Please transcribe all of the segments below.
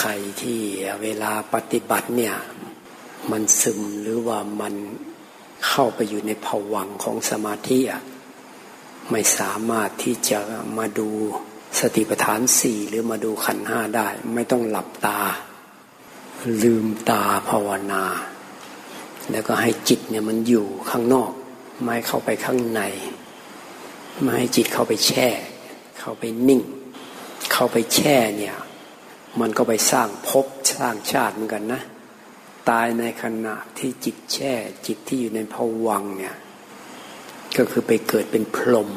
ใครที่เวลาปฏิบัติเนี่ย มันซึมหรือว่ามันเข้าไปอยู่ในภวังของสมาธิไม่สามารถที่จะมาดูสติปัฏฐานสี่หรือมาดูขันห้าได้ ไม่ต้องหลับตา ลืมตาภาวนา แล้วก็ให้จิตเนี่ยมันอยู่ข้างนอก ไม่เข้าไปข้างใน ไม่ให้จิตเข้าไปแช่ เข้าไปนิ่ง เข้าไปแช่เนี่ย มันก็ไปสร้างภพสร้างชาติเหมือนกันนะ ตายในขณะที่จิตแช่ จิตที่อยู่ในภวังเนี่ย ก็คือไปเกิดเป็นพรหม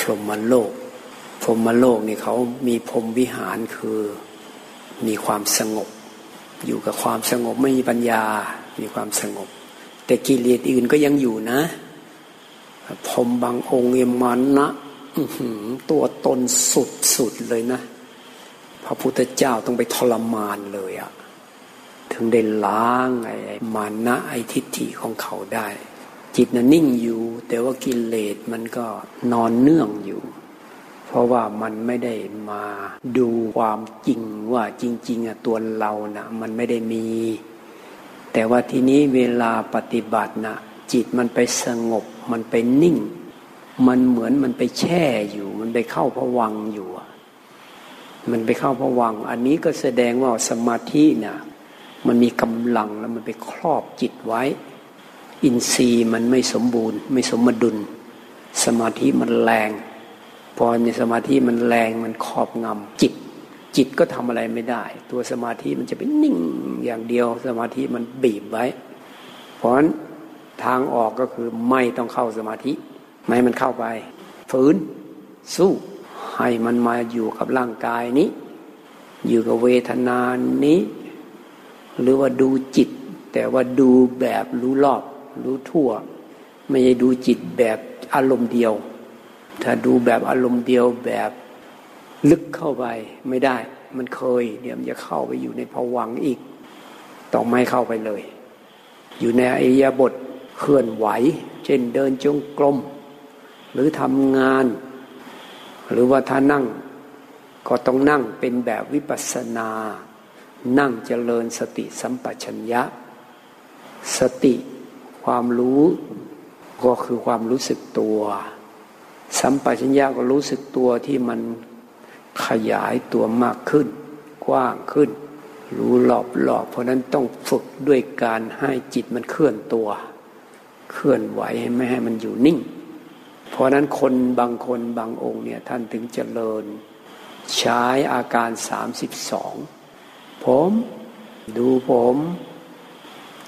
พรหมโลก พรหมโลกนี่เขามีพรหมวิหารคือมีความสงบ อยู่กับความสงบไม่มีปัญญา มีความสงบ แต่กิเลสอื่นก็ยังอยู่นะพรมบางองค์เอมันนะตัวตนสุดสุดเลยนะ พระพุทธเจ้าต้องไปทรมานเลยอะถึงได้ล้างไอ้มานะไอ้ทิฏฐิของเขาได้ จิตน่ะนิ่งอยู่ แต่ว่ากิเลสมันก็นอนเนื่องอยู่ เพราะว่ามันไม่ได้มาดูความจริงว่าจริงๆอะตัวเรานะ่ะมันไม่ได้มี แต่ว่าทีนี้เวลาปฏิบัตินะ่ะจิตมันไปสงบ มันไปนิ่ง มันเหมือนมันไปแช่อยู่ มันไปเข้าพวังอยู่ มันไปเข้าพวัง อันนี้ก็แสดงว่าสมาธิเนี่ยมันมีกำลังแล้วมันไปครอบจิตไว้ อินทรีย์มันไม่สมบูรณ์ ไม่สมดุล สมาธิมันแรง พอในสมาธิมันแรงมันครอบงำจิต จิตก็ทำอะไรไม่ได้ ตัวสมาธิมันจะเป็นนิ่งอย่างเดียว สมาธิมันบีบไว้ เพราะนั้นทางออกก็คือไม่ต้องเข้าสมาธิ ไม่มันเข้าไปฝืนสู้ ให้มันมาอยู่กับร่างกายนี้ อยู่กับเวทนานี้ หรือว่าดูจิต แต่ว่าดูแบบรู้รอบ รู้ทั่ว ไม่ใช่ดูจิตแบบอารมณ์เดียว ถ้าดูแบบอารมณ์เดียวแบบลึกเข้าไปไม่ได้ มันเคยเดี๋ยวมันจะเข้าไปอยู่ในภวังอีก ต้องไม่เข้าไปเลย อยู่ในอิยาบทเคลื่อนไหว เช่นเดินจงกรมหรือทำงาน หรือว่าถ้านั่งก็ต้องนั่งเป็นแบบวิปัสสนา นั่งเจริญสติสัมปชัญญะ สติความรู้ก็คือความรู้สึกตัว สัมปชัญญะก็รู้สึกตัวที่มันขยายตัวมากขึ้น กว้างขึ้น รู้หลอบหลอบเพราะนั้นต้องฝึกด้วยการให้จิตมันเคลื่อนตัว เคลื่อนไหวไม่ให้มันอยู่นิ่ง เพราะนั้นคนบางคนบางองค์เนี่ยท่านถึงเจริญ ใช้อาการสามสิบสองผมดูผม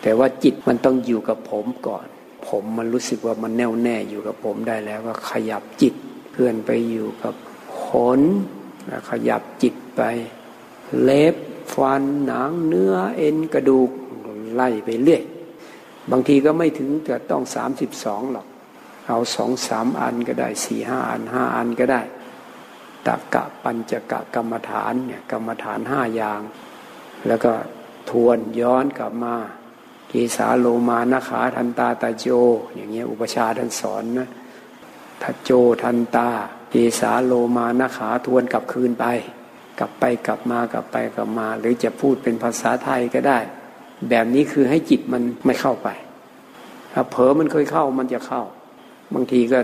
แต่ว่าจิตมันต้องอยู่กับผมก่อน ผมมันรู้สึกว่ามันแน่วแน่อยู่กับผมได้แล้วก็ขยับจิตเคลื่อนไปอยู่กับขนแล้วขยับจิตไป เล็บฟันหนังเนื้อเอ็นกระดูกไล่ไปเรื่อย บางทีก็ไม่ถึงจะต้องสามสิบสองหรอก เอาสองสามอันก็ได้สี่ห้าอันห้าอันก็ได้ตะกะปัญจกะกรรมฐานเนี่ยกรรมฐานห้าอย่าง แล้วก็ทวนย้อนกลับมากีสาโลมานาขาทันตาตาโจ อย่างเงี้ยอุปชาท่านสอนนะทัโจทันตากีสาโลมานาขาทวนกลับคืนไป กลับไปกลับมากลับไปกลับมา หรือจะพูดเป็นภาษาไทยก็ได้ แบบนี้คือให้จิตมันไม่เข้าไป ถ้าเผลอมันเคยเข้ามันจะเข้า บางทีก็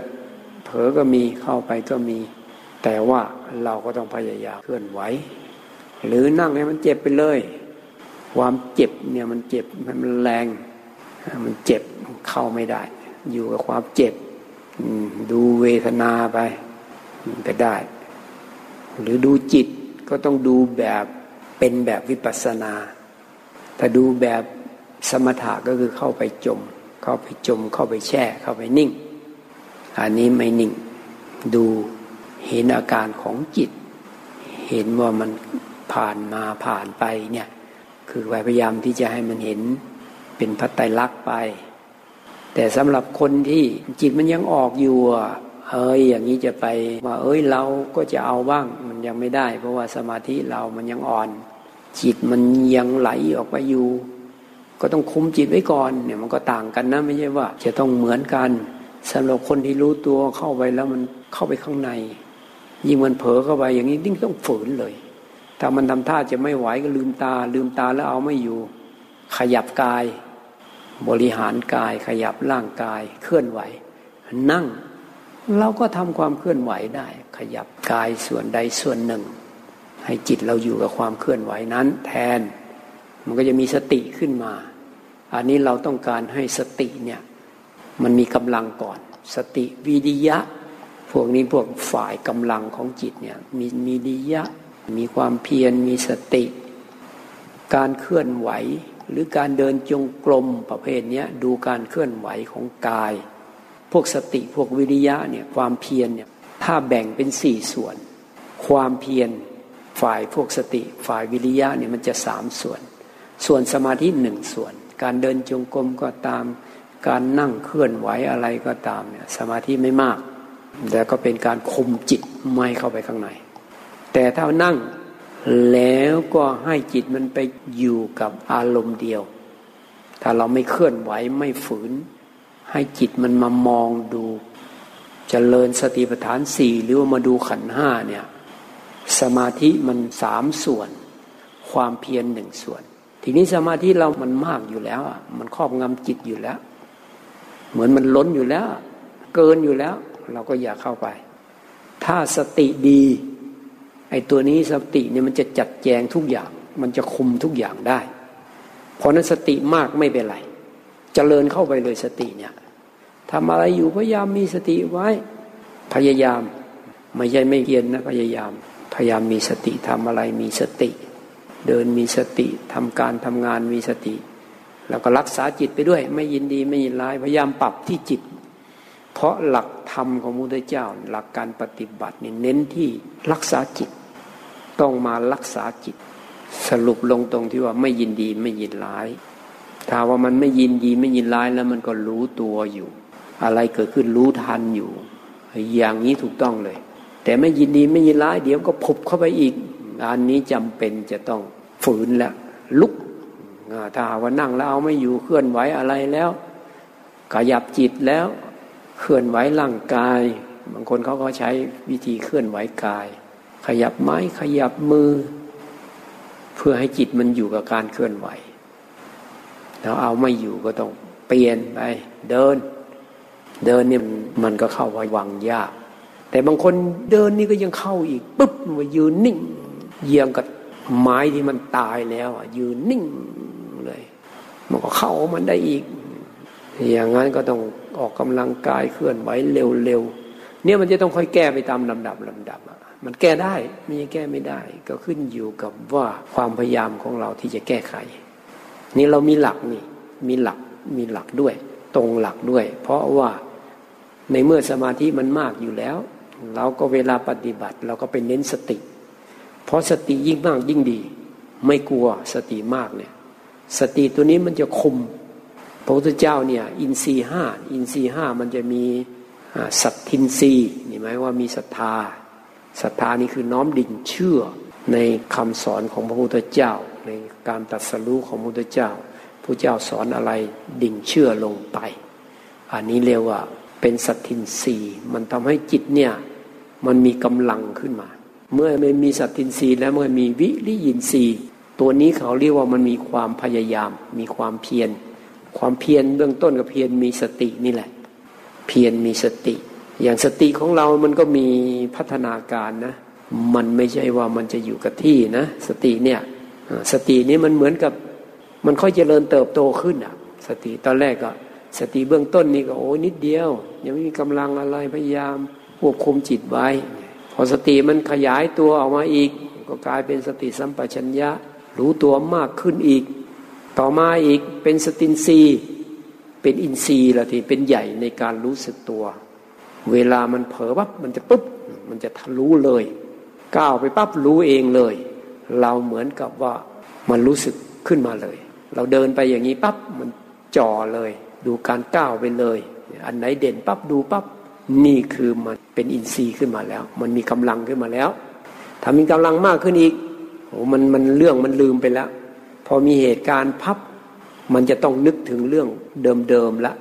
เผลอก็มีเข้าไปก็มี แต่ว่าเราก็ต้องพยายามเคลื่อนไหว หรือนั่งให้มันเจ็บไปเลย ความเจ็บเนี่ยมันเจ็บมันแรง มันเจ็บเข้าไม่ได้ อยู่กับความเจ็บดูเวทนาไปก็ได้ หรือดูจิตก็ต้องดูแบบเป็นแบบวิปัสสนาถ้าดูแบบสมถะก็คือเข้าไปจม เข้าไปจม เข้าไปแช่ เข้าไปนิ่ง อันนี้ไม่นิ่งดูเห็นอาการของจิต เห็นว่ามันผ่านมาผ่านไปเนี่ย คือพยายามที่จะให้มันเห็นเป็นพัตไตรลักษณ์ไป แต่สำหรับคนที่จิตมันยังออกอยู่เอ้ยอย่างนี้จะไปว่า เอ้ยเราก็จะเอาบ้างมันยังไม่ได้ เพราะว่าสมาธิเรามันยังอ่อน จิตมันยังไหลออกไปอยู่ ก็ต้องคุมจิตไว้ก่อนเนี่ยมันก็ต่างกันนะไม่ใช่ว่า จะต้องเหมือนกัน สำหรับคนที่รู้ตัวเข้าไปแล้วมันเข้าไปข้างใน ยิ่งมันเผลอเข้าไปอย่างนี้ยิ่งต้องฝืนเลย ถ้ามันทำท่าจะไม่ไหวก็ลืมตา ลืมตาแล้วเอาไม่อยู่ ขยับกาย บริหารกาย ขยับร่างกาย เคลื่อนไหว นั่ง เราก็ทำความเคลื่อนไหวได้ ขยับกายส่วนใดส่วนหนึ่ง ให้จิตเราอยู่กับความเคลื่อนไหวนั้น แทน มันก็จะมีสติขึ้นมา อันนี้เราต้องการให้สติเนี่ย มันมีกำลังก่อน สติวิริยะ พวกนี้พวกฝ่ายกำลังของจิตเนี่ยมีมีริยะ มีความเพียรมีสติ การเคลื่อนไหวหรือการเดินจงกรมประเภทนี้ดูการเคลื่อนไหวของกาย พวกสติพวกวิริยะเนี่ยความเพียรเนี่ยถ้าแบ่งเป็นสี่ส่วน ความเพียรฝ่ายพวกสติฝ่ายวิริยะเนี่ยมันจะสามส่วน ส่วนสมาธิหนึ่งส่วน การเดินจงกรมก็ตาม การนั่งเคลื่อนไหวอะไรก็ตามเนี่ยสมาธิไม่มาก แต่ก็เป็นการคุมจิตไม่เข้าไปข้างใน แต่ถ้านั่งแล้วก็ให้จิตมันไปอยู่กับอารมณ์เดียว ถ้าเราไม่เคลื่อนไหวไม่ฝืน ให้จิตมันมามองดูจเจริญสติปัฏฐานสี่หรือว่ามาดูขันห้าเนี่ยสมาธิมันสามส่วน ความเพียรหนึ่งส่วน ทีนี้สมาธิเรามันมากอยู่แล้วอะมันครอบงำจิตอยู่แล้ว เหมือนมันล้นอยู่แล้ว เกินอยู่แล้ว เราก็อย่าเข้าไป ถ้าสติดีไอ้ตัวนี้สติเนี่ยมันจะจัดแจงทุกอย่าง มันจะคุมทุกอย่างได้ เพราะนั้นสติมากไม่เป็นไรจเจริญเข้าไปเลยสติเนี่ยทำอะไรอยู่พยายามมีสติไว้ พยายามไม่ใช่ไม่เพียนนะพยายาม พยายามมีสติทำอะไรมีสติ เดินมีสติทำการทำงานมีสติ แล้วก็รักษาจิตไปด้วย ไม่ยินดีไม่ยินร้ายพยายามปรับที่จิต เพราะหลักธรรมของพระพุทธเจ้า หลักการปฏิบัตินี่เน้นที่รักษาจิต ต้องมารักษาจิต สรุปลงตรงที่ว่าไม่ยินดีไม่ยินร้ายถ้าว่ามันไม่ยินดีไม่ยินร้ายแล้วมันก็รู้ตัวอยู่ อะไรเกิดขึ้นรู้ทันอยู่ อย่างนี้ถูกต้องเลย แต่ไม่ยินดีไม่ยินร้าย เดี๋ยวก็พบเข้าไปอีก อันนี้จำเป็นจะต้องฝืนแล้วลุก ถ้าว่านั่งแล้วเอาไม่อยู่เคลื่อนไหวอะไรแล้ว ขยับจิตแล้ว เคลื่อนไหวร่างกาย บางคนเขาก็ใช้วิธีเคลื่อนไหวกาย ขยับไม้ขยับมือ เพื่อให้จิตมันอยู่กับการเคลื่อนไหว แล้วเอาไม่อยู่ก็ต้องเปลี่ยนไปเดิน เดินเนี่ยมันก็เข้าไว้วังยาก แต่บางคนเดินนี่ก็ยังเข้าอีกปุ๊บมายืนนิ่งเยียงกับไม้ที่มันตายแล้วอะยืนนิ่ง มันก็เข้ามันได้อีก อย่างนั้นก็ต้องออกกำลังกายเคลื่อนไหวเร็วๆเนี่ยมันจะต้องค่อยแก้ไปตามลำดับลำดับมันแก้ได้ม่ใช่แก้ไม่ได้ ก็ขึ้นอยู่กับว่าความพยายามของเราที่จะแก้ไข นี่เรามีหลักนี่ มีหลักมีหลักด้วย ตรงหลักด้วย เพราะว่าในเมื่อสมาธิมันมากอยู่แล้ว เราก็เวลาปฏิบัติ เราก็ไปเน้นสติ เพราะสติยิ่งมากยิ่งดี ไม่กลัวสติมากเนี่ย สติตัวนี้มันจะคุมพระพุทธเจ้าเนี่ยอินทรีห้าอินทรีห้ามันจะมีสัตทินทรีนี่หมายว่ามีศรัทธาศรัทธานี่คือน้อมดิ่งเชื่อในคำสอนของพระพุทธเจ้า ในการตัดสรู้ของพระพุทธเจ้าพระเจ้าสอนอะไรดิ่งเชื่อลงไป อันนี้เรียกว่าเป็นสัตทินรีมันทำให้จิตเนี่ยมันมีกำลังขึ้นมา เมื่อไมันมีสัตทินรีแล้วเมื่อมีวิริยินรี ตัวนี้เขาเรียกว่ามันมีความพยายาม มีความเพียร ความเพียรเบื้องต้นกับเพียรมีสตินี่แหละ เพียรมีสติ อย่างสติของเรามันก็มีพัฒนาการนะ มันไม่ใช่ว่ามันจะอยู่กับที่นะ สติเนี่ย สตินี้มันเหมือนกับมันค่อยเจริญเติบโตขึ้นอะ สติตอนแรกก็สติเบื้องต้นนี่ก็โอ้นิดเดียว ยังไม่มีกำลังอะไรพยายามควบคุมจิตไว้ พอสติมันขยายตัวออกมาอีก ก็กลายเป็นสติสัมปชัญญะ รู้ตัวมากขึ้นอีก ต่อมาอีกเป็นสตินซีเป็นอินทรีย์ละทีเป็นใหญ่ในการรู้สึกตัว เวลามันเผลอปั๊บมันจะปุ๊บมันจะทะลุเลย ก้าวไปปั๊บรู้เองเลย เราเหมือนกับว่ามันรู้สึกขึ้นมาเลย เราเดินไปอย่างนี้ปั๊บมันจ่อเลย ดูการก้าวไปเลย อันไหนเด่นปั๊บดูปั๊บนี่คือมันเป็นอินทรีย์ขึ้นมาแล้ว มันมีกำลังขึ้นมาแล้ว ถ้ามีกำลังมากขึ้นอีก โอ้มันมันเรื่องมันลืมไปแล้ว พอมีเหตุการณ์พับ มันจะต้องนึกถึงเรื่องเดิมๆละ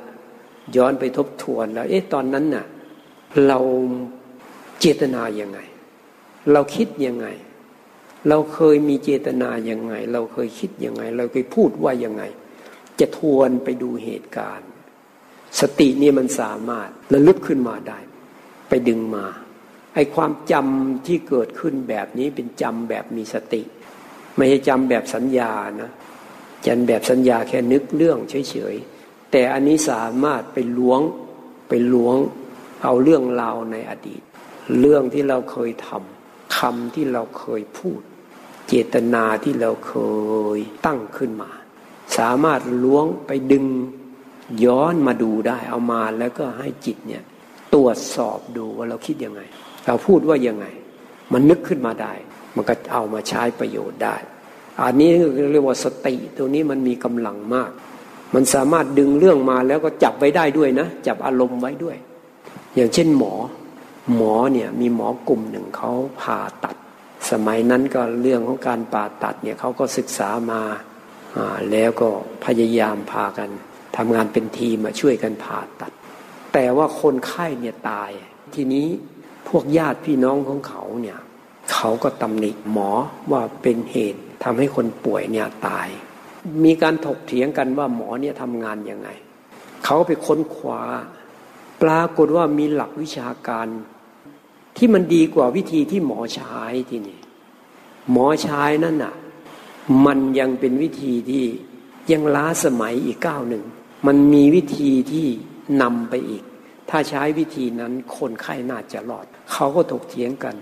ย้อนไปทบทวนแล้ว เอ๊ะตอนนั้นน่ะ เราเจตนาอยังไง เราคิดยังไง เราเคยมีเจตนาอย่างไง เราเคยคิดยังไง เราเคยพูดว่ายังไง จะทวนไปดูเหตุการณ์ สตินี่มันสามารถระลึกขึ้นมาได้ ไปดึงมา ไอ้ความจำที่เกิดขึ้นแบบนี้เป็นจำแบบมีสติ ไม่ใช่จำแบบสัญญานะจันแบบสัญญาแค่นึกเรื่องเฉยๆแต่อันนี้สามารถไปล้วงไปล้วงเอาเรื่องราวในอดีต เรื่องที่เราเคยทำคำที่เราเคยพูด เจตนาที่เราเคยตั้งขึ้นมา สามารถล้วงไปดึงย้อนมาดูได้เอามาแล้วก็ให้จิตเนี่ยตรวจสอบดูว่าเราคิดยังไง เราพูดว่ายังไง มันนึกขึ้นมาได้ มันก็เอามาใช้ประโยชน์ได้ อันนี้เรียกว่าสติตัวนี้มันมีกำลังมาก มันสามารถดึงเรื่องมาแล้วก็จับไว้ได้ด้วยนะ จับอารมณ์ไว้ด้วย อย่างเช่นหมอ หมอเนี่ยมีหมอกลุ่มหนึ่งเขาผ่าตัด สมัยนั้นก็เรื่องของการผ่าตัดเนี่ยเขาก็ศึกษามาแล้วก็พยายามพากันทำงานเป็นทีมมาช่วยกันผ่าตัด แต่ว่าคนไข้เนี่ยตาย ทีนี้ วกญาติพี่น้องของเขาเนี่ยเขาก็ตำหนิหมอว่าเป็นเหตุทำให้คนป่วยเนี่ยตาย มีการถกเถียงกันว่าหมอเนี่ยทำงานยังไง เขาไปค้นคว้า ปรากฏว่ามีหลักวิชาการ ที่มันดีกว่าวิธีที่หมอใช้ที่นี่หมอใช้นั่นน่ะมันยังเป็นวิธีที่ยังล้าสมัยอีกก้าวหนึ่ง มันมีวิธีที่นำไปอีก ถ้าใช้วิธีนั้นคนไข้น่าจะรอด เขาก็ถกเถียงกัน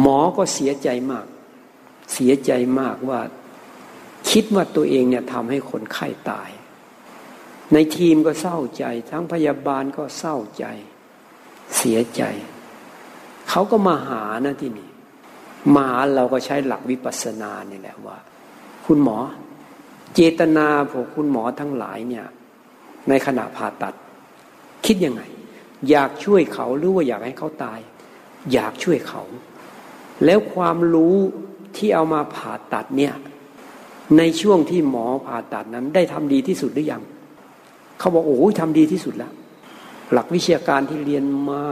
หมอก็เสียใจมาก เสียใจมากว่า คิดว่าตัวเองเนี่ยทำให้คนไข้ตาย ในทีมก็เศร้าใจ ทั้งพยาบาลก็เศร้าใจ เสียใจ เขาก็มาหานะที่นี่มาหาเราก็ใช้หลักวิปัสสนานี่แหละว่า คุณหมอ เจตนาพวกคุณหมอทั้งหลายเนี่ย ในขณะผ่าตัด คิดยังไง อยากช่วยเขาหรือว่าอยากให้เขาตาย อยากช่วยเขา แล้วความรู้ที่เอามาผ่าตัดเนี่ยในช่วงที่หมอผ่าตัดนั้น ได้ทำดีที่สุดหรือยังเขาบอกโอ้ยทำดีที่สุดแล้วหลักวิชาการที่เรียนมา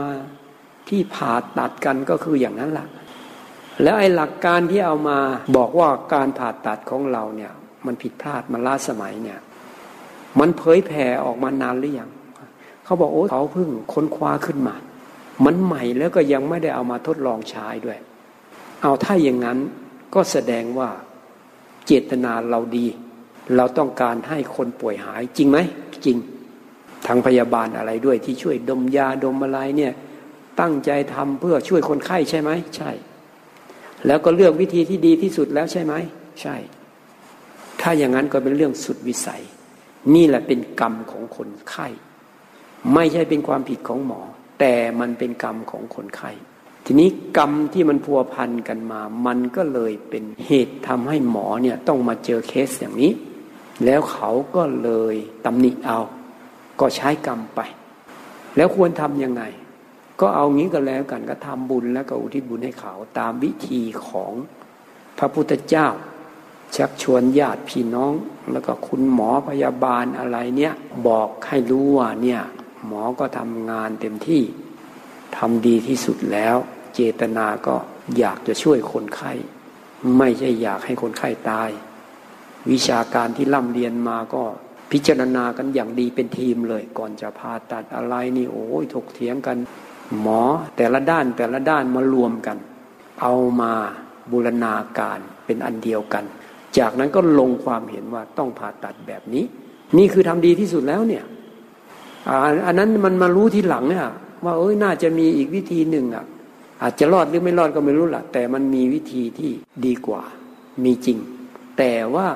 ที่ผ่าตัดกันก็คืออย่างนั้นแหละแล้วไอ้หลักการที่เอามาบอกว่าการผ่าตัดของเราเนี่ย มันผิดพลาดมันล้าสมัยเนี่ย มันเผยแผ่ออกมานานหรือยัง เขาบอกโอ้เขาเพิ่งค้นคว้าขึ้นมา มันใหม่แล้วก็ยังไม่ได้เอามาทดลองใช้ด้วย เอาถ้าอย่างนั้นก็แสดงว่าเจตนาเราดี เราต้องการให้คนป่วยหายจริงไหมจริงทางพยาบาลอะไรด้วยที่ช่วยดมยาดมอะไรเนี่ยตั้งใจทำเพื่อช่วยคนไข้ใช่ไหมใช่ แล้วก็เลือกวิธีที่ดีที่สุดแล้วใช่ไหมใช่ ถ้าอย่างนั้นก็เป็นเรื่องสุดวิสัย นี่แหละเป็นกรรมของคนไข้ ไม่ใช่เป็นความผิดของหมอ แต่มันเป็นกรรมของคนไข้ทีนี้กรรมที่มันพัวพันกันมา มันก็เลยเป็นเหตุทำให้หมอเนี่ยต้องมาเจอเคสอย่างนี้ แล้วเขาก็เลยตำหนิเอา ก็ใช้กรรมไป แล้วควรทำยังไง ก็เอางี้ก็แล้วกันก็ทำบุญแล้วก็อุทิศบุญให้เขา ตามวิธีของพระพุทธเจ้า ชักชวนญาติพี่น้อง แล้วก็คุณหมอพยาบาลอะไรเนี่ย บอกให้รู้ว่าเนี่ย หมอก็ทำงานเต็มที่ทำดีที่สุดแล้ว เจตนาก็อยากจะช่วยคนไข้ ไม่ใช่อยากให้คนไข้ตาย วิชาการที่ล่ำเรียนมาก็พิจารณากันอย่างดีเป็นทีมเลย ก่อนจะผ่าตัดอะไรนี่โอ้ยถกเถียงกัน หมอแต่ละด้านแต่ละด้านมารวมกัน เอามาบูรณาการเป็นอันเดียวกัน จากนั้นก็ลงความเห็นว่าต้องผ่าตัดแบบนี้ นี่คือทำดีที่สุดแล้วเนี่ย อันนั้นมันมารู้ทีหลังเนี่ยว่าเอ้ยน่าจะมีอีกวิธีหนึ่งอะ อาจจะรอดหรือไม่รอดก็ไม่รู้ละแต่มันมีวิธีที่ดีกว่า มีจริง แต่ว่า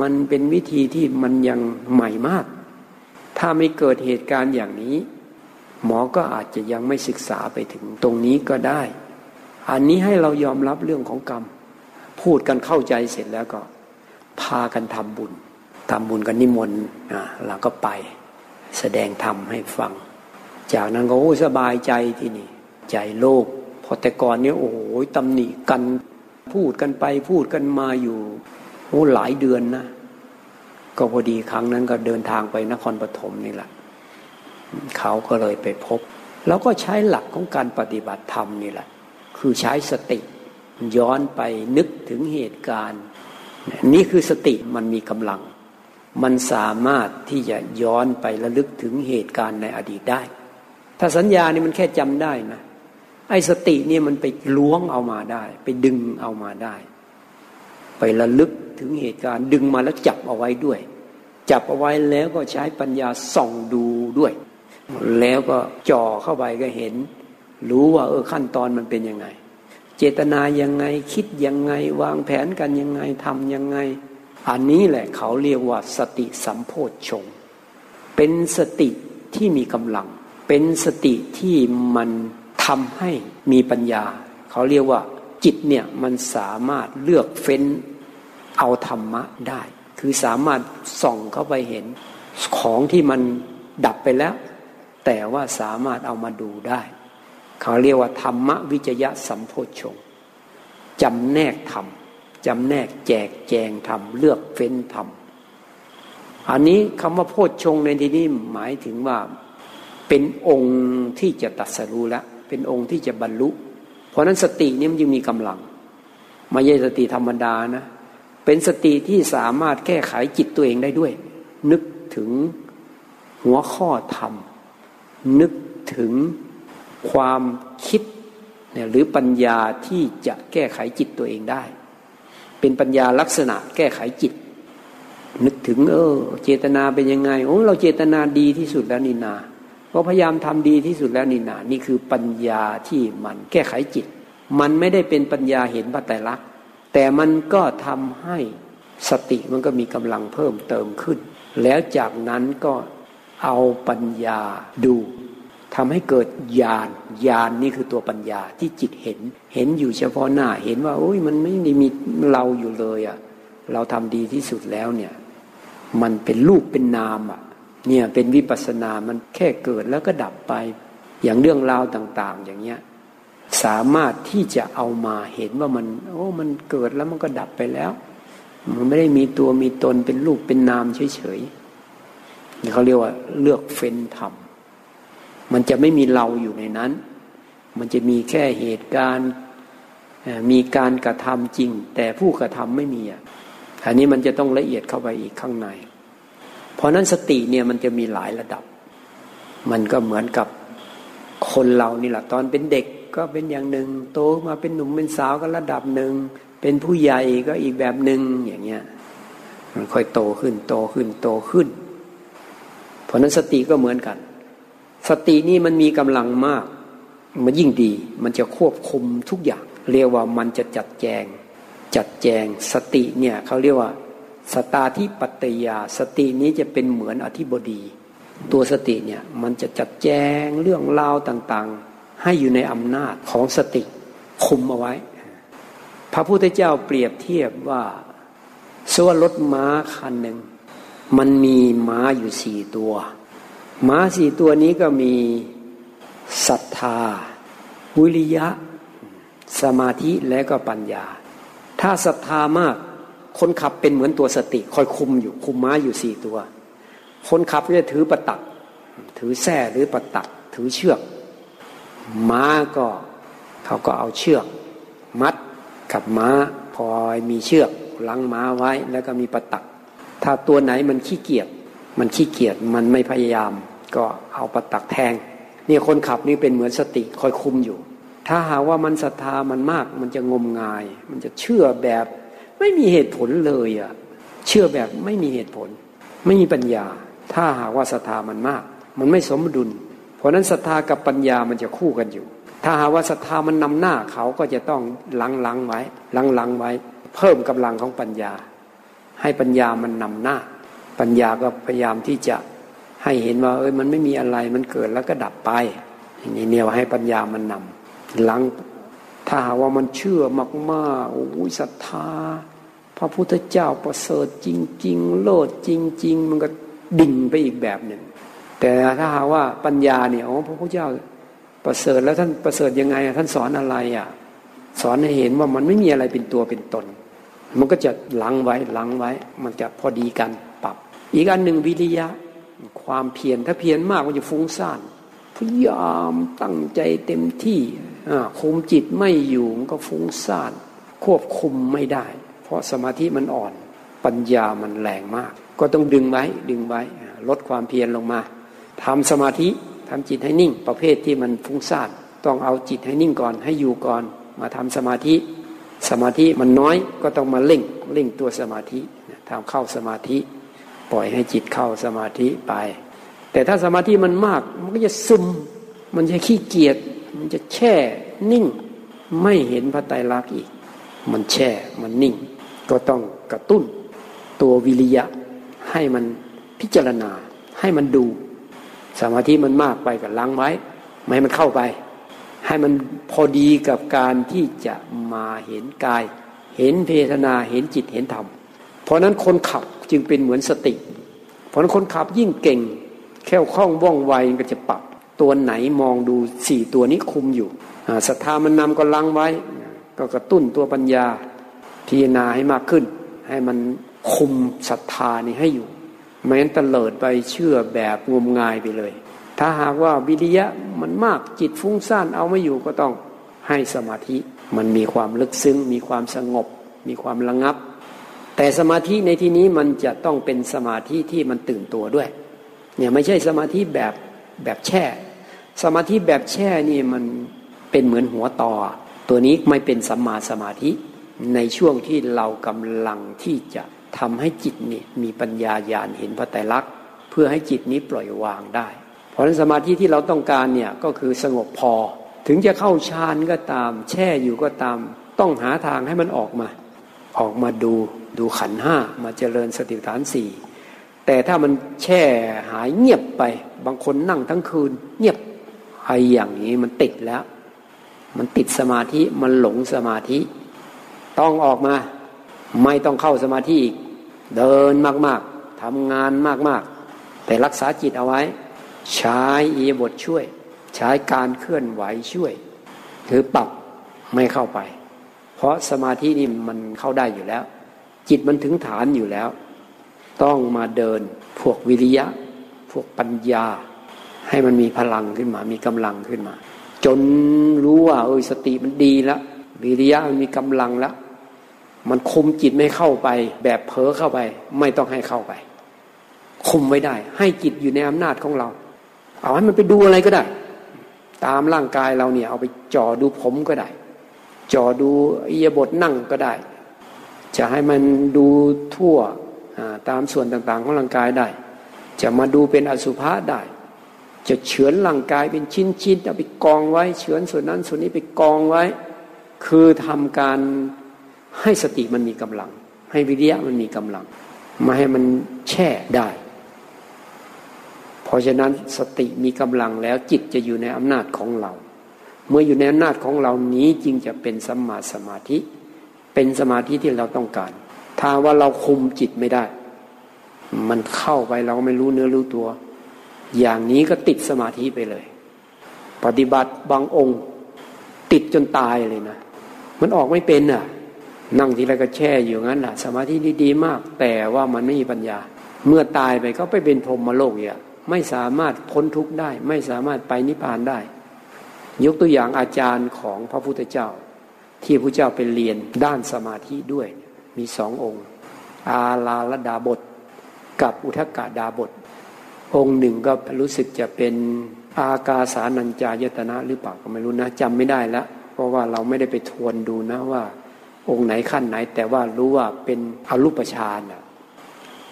มันเป็นวิธีที่มันยังใหม่มาก ถ้าไม่เกิดเหตุการณ์อย่างนี้ หมอก็อาจจะยังไม่ศึกษาไปถึงตรงนี้ก็ได้ อันนี้ให้เรายอมรับเรื่องของกรรม พูดกันเข้าใจเสร็จแล้วก็ พากันทำบุญทำบุญกันนิมนต์อ่าเราก็ไป แสดงธรรมให้ฟัง จากนั้นก็โอ้สบายใจที่นี่ ใจโลกพอแต่ก่อนเนี้ยโอ้โหตำหนิกันพูดกันไปพูดกันมาอยู่โอ้หลายเดือนนะ ก็พอดีครั้งนั้นก็เดินทางไปนครปฐมนี่แหละเขาก็เลยไปพบ แล้วก็ใช้หลักของการปฏิบัติธรรมนี่แหละ คือใช้สติย้อนไปนึกถึงเหตุการณ์ นี่คือสติมันมีกำลัง มันสามารถที่จะย้อนไประลึกถึงเหตุการณ์ในอดีตได้ ถ้าสัญญานี่มันแค่จำได้นะ ไอ้สติเนี่ยมันไปล้วงเอามาได้ ไปดึงเอามาได้ ไประลึกถึงเหตุการณ์ ดึงมาแล้วจับเอาไว้ด้วย จับเอาไว้แล้วก็ใช้ปัญญาส่องดูด้วย แล้วก็จ่อเข้าไปก็เห็น รู้ว่าเออขั้นตอนมันเป็นยังไง เจตนายังไงคิดยังไง วางแผนกันยังไงทำยังไง อันนี้แหละเขาเรียกว่าสติสัมโพชฌงเป็นสติที่มีกำลัง เป็นสติที่มันทำให้มีปัญญา เขาเรียกว่าจิตเนี่ยมันสามารถเลือกเฟ้นเอาธรรมะได้ คือสามารถส่องเข้าไปเห็นของที่มันดับไปแล้ว แต่ว่าสามารถเอามาดูได้ เขาเรียกว่าธรรมวิจยะสัมโพชฌงจำแนกธรรม จำแนกแจกแจงธรรมเลือกเฟ้นธรรมอันนี้คำว่าโพชฌงในที่นี้หมายถึงว่าเป็นองค์ที่จะตัดสรู้แล้วเป็นองค์ที่จะบรรลุ เพราะนั้นสตินี้มันยังมีกำลังไม่ใช่สติธรรมดานะ เป็นสติที่สามารถแก้ไขจิตตัวเองได้ด้วย นึกถึงหัวข้อธรรม นึกถึงความคิดหรือปัญญาที่จะแก้ไขจิตตัวเองได้ เป็นปัญญาลักษณะแก้ไขจิต นึกถึง เออ เจตนาเป็นยังไงโอ้เราเจตนาดีที่สุดแล้วนี่นาก็พยายามทำดีที่สุดแล้วนี่นานี่คือปัญญาที่มันแก้ไขจิต มันไม่ได้เป็นปัญญาเห็นพระไตรลักษณ์แต่มันก็ทำให้สติมันก็มีกำลังเพิ่มเติมขึ้น แล้วจากนั้นก็เอาปัญญาดู ทำให้เกิดญาณญาณนี่คือตัวปัญญาที่จิตเห็น เห็นอยู่เฉพาะหน้า เห็นว่าโอ้ยมันไม่ได้มีเราอยู่เลยอะ่ะ เราทำดีที่สุดแล้วเนี่ย มันเป็นรูปเป็นนามอะ่ะ เนี่ยเป็นวิปัสสนา มันแค่เกิดแล้วก็ดับไป อย่างเรื่องราวต่าง ๆ อย่างเงี้ย สามารถที่จะเอามาเห็นว่ามัน โอ้ มันเกิดแล้วมันก็ดับไปแล้ว มันไม่ได้มีตัวมีตนเป็นรูปเป็นนามเฉยๆนี่เขาเรียกว่าเลือกเฟ้นธรรม มันจะไม่มีเราอยู่ในนั้น มันจะมีแค่เหตุการณ์มีการกระทำจริง แต่ผู้กระทำไม่มีอะอันนี้มันจะต้องละเอียดเข้าไปอีกข้างใน เพราะนั้นสติเนี่ยมันจะมีหลายระดับ มันก็เหมือนกับคนเรานี่แหละตอนเป็นเด็กก็เป็นอย่างหนึ่งโตมาเป็นหนุ่มเป็นสาวก็ระดับหนึ่งเป็นผู้ใหญ่ก็อีกแบบหนึ่งอย่างเงี้ยมันค่อยโตขึ้นโตขึ้นโตขึ้น เพราะนั้นสติก็เหมือนกัน สตินี่มันมีกำลังมาก มันยิ่งดี มันจะควบคุมทุกอย่าง เรียกว่ามันจะจัดแจง จัดแจงสติเนี่ยเขาเรียกว่า สตาที่ปัตยา สตินี้จะเป็นเหมือนอธิบดี ตัวสติเนี่ยมันจะจัดแจงเรื่องราวต่างๆ ให้อยู่ในอำนาจของสติคุมเอาไว้ พระพุทธเจ้าเปรียบเทียบว่าสวรถม้าคันหนึ่งมันมีม้าอยู่สี่ตัว ม้าสี่ตัวนี้ก็มีศรัทธา วิริยะ สมาธิและก็ปัญญา ถ้าศรัทธามาก คนขับเป็นเหมือนตัวสติ คอยคุมอยู่คุมม้าอยู่สี่ตัว คนขับก็จะถือประตัก ถือแส้หรือประตัก ถือเชือก ม้าก็เขาก็เอาเชือก มัดกับม้าพอมีเชือกลังม้าไว้แล้วก็มีประตัก ถ้าตัวไหนมันขี้เกียจ มันขี้เกียจมันไม่พยายาม ก็เอาประตักแทงเนี่ยคนขับนี่เป็นเหมือนสติคอยคุมอยู่ ถ้าหาว่ามันศรัทธามันมาก มันจะงมงาย มันจะเชื่อแบบ ไม่มีเหตุผลเลยอะเชื่อแบบไม่มีเหตุผล ไม่มีปัญญา ถ้าหาว่าศรัทธามันมาก มันไม่สมดุล เพราะนั้นศรัทธากับปัญญามันจะคู่กันอยู่ ถ้าหาว่าศรัทธามันนำหน้าเขาก็จะต้องลังลังไว้ลังลังไว้ เพิ่มกำลังของปัญญา ให้ปัญญามันนำหน้า ปัญญาก็พยายามที่จะให้เห็นว่าเอ้ยมันไม่มีอะไรมันเกิดแล้วก็ดับไปอย่างนี้เนี่ยให้ปัญญามันนำหลังถ้าหาว่ามันเชื่อมากๆโอ้ยศรัทธา พระพุทธเจ้าประเสริฐจริง ๆ โลดจริง ๆ มันก็ดิ่งไปอีกแบบหนึ่งแต่ถ้าหาว่าปัญญาเนี่ยอ๋อพระพุทธเจ้าประเสริฐแล้วท่านประเสริฐยังไงท่านสอนอะไรอะสอนให้เห็นว่ามันไม่มีอะไรเป็นตัวเป็นตน มันก็จะหลังไว้หลังไว้ มันจะพอดีกัน อีกอันหนึ่งวิริยะ ความเพียรถ้าเพียรมากมันจะฟุ้งซ่านพยายามตั้งใจเต็มที่คุมจิตไม่อยู่มันก็ฟุ้งซ่านควบคุมไม่ได้ เพราะสมาธิมันอ่อน ปัญญามันแรงมาก ก็ต้องดึงไว้ดึงไว้ ลดความเพียรลงมาทำสมาธิทำจิตให้นิ่ง ประเภทที่มันฟุ้งซ่านต้องเอาจิตให้นิ่งก่อนให้อยู่ก่อน มาทำสมาธิ สมาธิมันน้อยก็ต้องมาเล่งเล่งตัวสมาธิทำเข้าสมาธิ ปล่อยให้จิตเข้าสมาธิไป แต่ถ้าสมาธิมันมาก มันก็จะซึม มันจะขี้เกียจมันจะแช่นิ่ง ไม่เห็นพระไตรลักษณ์อีก มันแช่มันนิ่ง ก็ต้องกระตุ้นตัววิริยะให้มันพิจารณาให้มันดู สมาธิมันมากไปกับล้างไว้ ไม่ให้มันเข้าไป ให้มันพอดีกับการที่จะมาเห็นกาย เห็นเพทนาเห็นจิตเห็นธรรมเพราะนั้นคนขับ จึงเป็นเหมือนสติเพราะนั้นคนขับยิ่งเก่ง แค่คล่องว่องไวก็จะปรับ ตัวไหนมองดูสี่ตัวนี้คุมอยู่ศรัทธามันนำก็ลังไว้ ก็กระตุ้นตัวปัญญาพิจารณาให้มากขึ้น ให้มันคุมศรัทธานี่ให้อยู่แม้นตเลิดไปเชื่อแบบงมงายไปเลย ถ้าหากว่าวิริยะมันมากจิตฟุ้งซ่านเอาไม่อยู่ก็ต้องให้สมาธิ มันมีความลึกซึ้ง มีความสงบ มีความระงับ แต่สมาธิในที่นี้มันจะต้องเป็นสมาธิที่มันตื่นตัวด้วย เนี่ยไม่ใช่สมาธิแบบแบบแช่ สมาธิแบบแช่นี่มันเป็นเหมือนหัวต่อ ตัวนี้ไม่เป็นสัมมาสมาธิในช่วงที่เรากำลังที่จะทำให้จิตนี่มีปัญญาญาณเห็นพระไตรลักษณ์เพื่อให้จิตนี้ปล่อยวางได้ เพราะฉะนั้นสมาธิที่เราต้องการเนี่ยก็คือสงบพอ ถึงจะเข้าฌานก็ตาม แช่อยู่ก็ตาม ต้องหาทางให้มันออกมา ออกมาดู ดูขันห้ามาเจริญสติปัฏฐานสี่แต่ถ้ามันแช่หายเงียบไป บางคนนั่งทั้งคืน เงียบไออย่างนี้มันติดแล้ว มันติดสมาธิมันหลงสมาธิ ต้องออกมา ไม่ต้องเข้าสมาธิอีก เดินมากๆทำงานมากๆ แต่รักษาจิตเอาไว้ ใช้อีบทช่วย ใช้การเคลื่อนไหวช่วยคือปรับไม่เข้าไป เพราะสมาธินี่มันเข้าได้อยู่แล้ว จิตมันถึงฐานอยู่แล้ว ต้องมาเดินพวกวิริยะ พวกปัญญา ให้มันมีพลังขึ้นมา มีกำลังขึ้นมา จนรู้ว่าเออสติมันดีแล้ววิริยะมันมีกำลังแล้วมันคุมจิตไม่เข้าไป แบบเผลอเข้าไป ไม่ต้องให้เข้าไป คุมไว้ได้ ให้จิตอยู่ในอำนาจของเรา เอาให้มันไปดูอะไรก็ได้ ตามร่างกายเราเนี่ย เอาไปจ่อดูผมก็ได้ จ่อดูอิยบทนั่งก็ได้ จะให้มันดูทั่วตามส่วนต่างๆของร่างกายได้ จะมาดูเป็นอสุภะได้ จะเฉือนร่างกายเป็นชิ้นๆเอาไปกองไว้ เฉือนส่วนนั้นส่วนนี้ไปกองไว้ คือทำการให้สติมันมีกำลัง ให้วิริยะมันมีกำลังมาให้มันแช่ได้ เพราะฉะนั้นสติมีกำลังแล้วจิตจะอยู่ในอำนาจของเรา เมื่ออยู่ในอำนาจของเรานี้จึงจะเป็นสัมมาสมาธิ เป็นสมาธิที่เราต้องการ ถ้าว่าเราคุมจิตไม่ได้ มันเข้าไปเราไม่รู้เนื้อรู้ตัว อย่างนี้ก็ติดสมาธิไปเลย ปฏิบัติบางองค์ ติดจนตายเลยนะ มันออกไม่เป็นอะ นั่งทีไรก็แช่อยู่งั้นแหละสมาธิดีๆมาก แต่ว่ามันไม่มีปัญญา เมื่อตายไปก็ไปเป็นพรหมโลกเนี่ยไม่สามารถพ้นทุกข์ได้ ไม่สามารถไปนิพพานได้ ยกตัวอย่างอาจารย์ของพระพุทธเจ้า ที่พระเจ้าไปเรียนด้านสมาธิด้วยมีสององค์ อาลาลดาบท กับอุทกาดาบท องค์หนึ่งก็รู้สึกจะเป็นอากาสานัญจายตนะหรือเปล่าก็ไม่รู้นะจำไม่ได้แล้วเพราะว่าเราไม่ได้ไปทวนดูนะว่า องค์ไหนขั้นไหน แต่ว่ารู้ว่าเป็นอรูปฌานอะ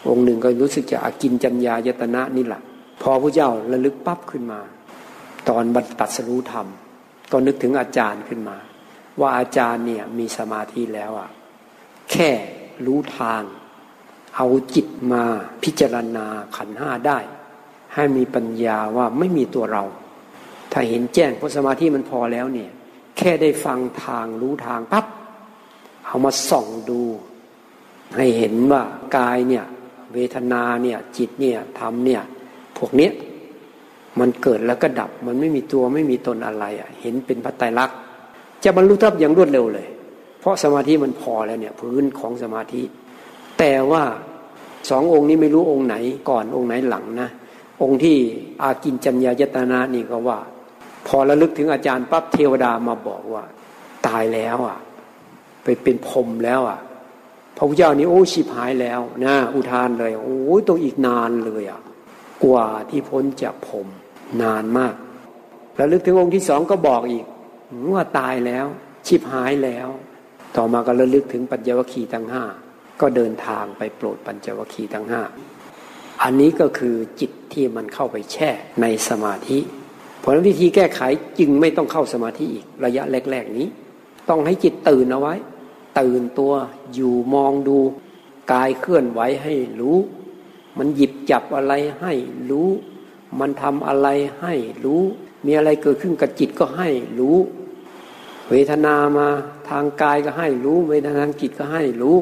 องค์หนึ่งก็รู้สึกจะอากินจัญญายตนะนี่แหละพอพระเจ้าระลึกปั๊บขึ้นมา ตอนบรรตัสรู้ธรรมก็นึกถึงอาจารย์ขึ้นมา ว่าอาจารย์เนี่ยมีสมาธิแล้วอะแค่รู้ทาง เอาจิตมาพิจารณาขันห้าได้ ให้มีปัญญาว่าไม่มีตัวเรา ถ้าเห็นแจ้งเพราะสมาธิมันพอแล้วเนี่ย แค่ได้ฟังทางรู้ทางปั๊บเอามาส่องดู ให้เห็นว่ากายเนี่ยเวทนาเนี่ยจิตเนี่ยธรรมเนี่ยพวกเนี้ยมันเกิดแล้วก็ดับมันไม่มีตัวไม่มีตนอะไรอะ เห็นเป็นพัตไตรลักษณ์ จะบรรลุธรรมอย่างรวดเร็วเลย เพราะสมาธิมันพอแล้วเนี่ยพื้นของสมาธิ แต่ว่าสององค์นี้ไม่รู้องค์ไหนก่อนองค์ไหนหลังนะองค์ที่อากินจัญญายตนานี่ก็ว่า พอระลึกถึงอาจารย์ปั๊บเทวดามาบอกว่า ตายแล้วอะ ไปเป็นพรมแล้วอะพระพุทธเจ้านี่โอ้ชิบหายแล้วนะอุทานเลยโอ้ยต้องอีกนานเลยอะกว่าที่พ้นจากพรมนานมาก แล้วลึกถึงองค์ที่สองก็บอกอีก ว่าตายแล้ว ชิบหายแล้ว ต่อมาก็ระลึกถึงปัญญวคีทั้งห้าก็เดินทางไปโปรดปัญจวคีทั้งห้าอันนี้ก็คือจิตที่มันเข้าไปแช่ในสมาธิผลวิธีแก้ไขจึงไม่ต้องเข้าสมาธิอีกระยะแรก ๆ นี้ ต้องให้จิตตื่นเอาไว้ ตื่นตัวอยู่มองดูกายเคลื่อนไหวให้รู้ มันหยิบจับอะไรให้รู้ มันทำอะไรให้รู้ มีอะไรเกิดขึ้นกับจิตก็ให้รู้ เวทนามาทางกายก็ให้รู้เวทนาทางจิตก็ให้รู้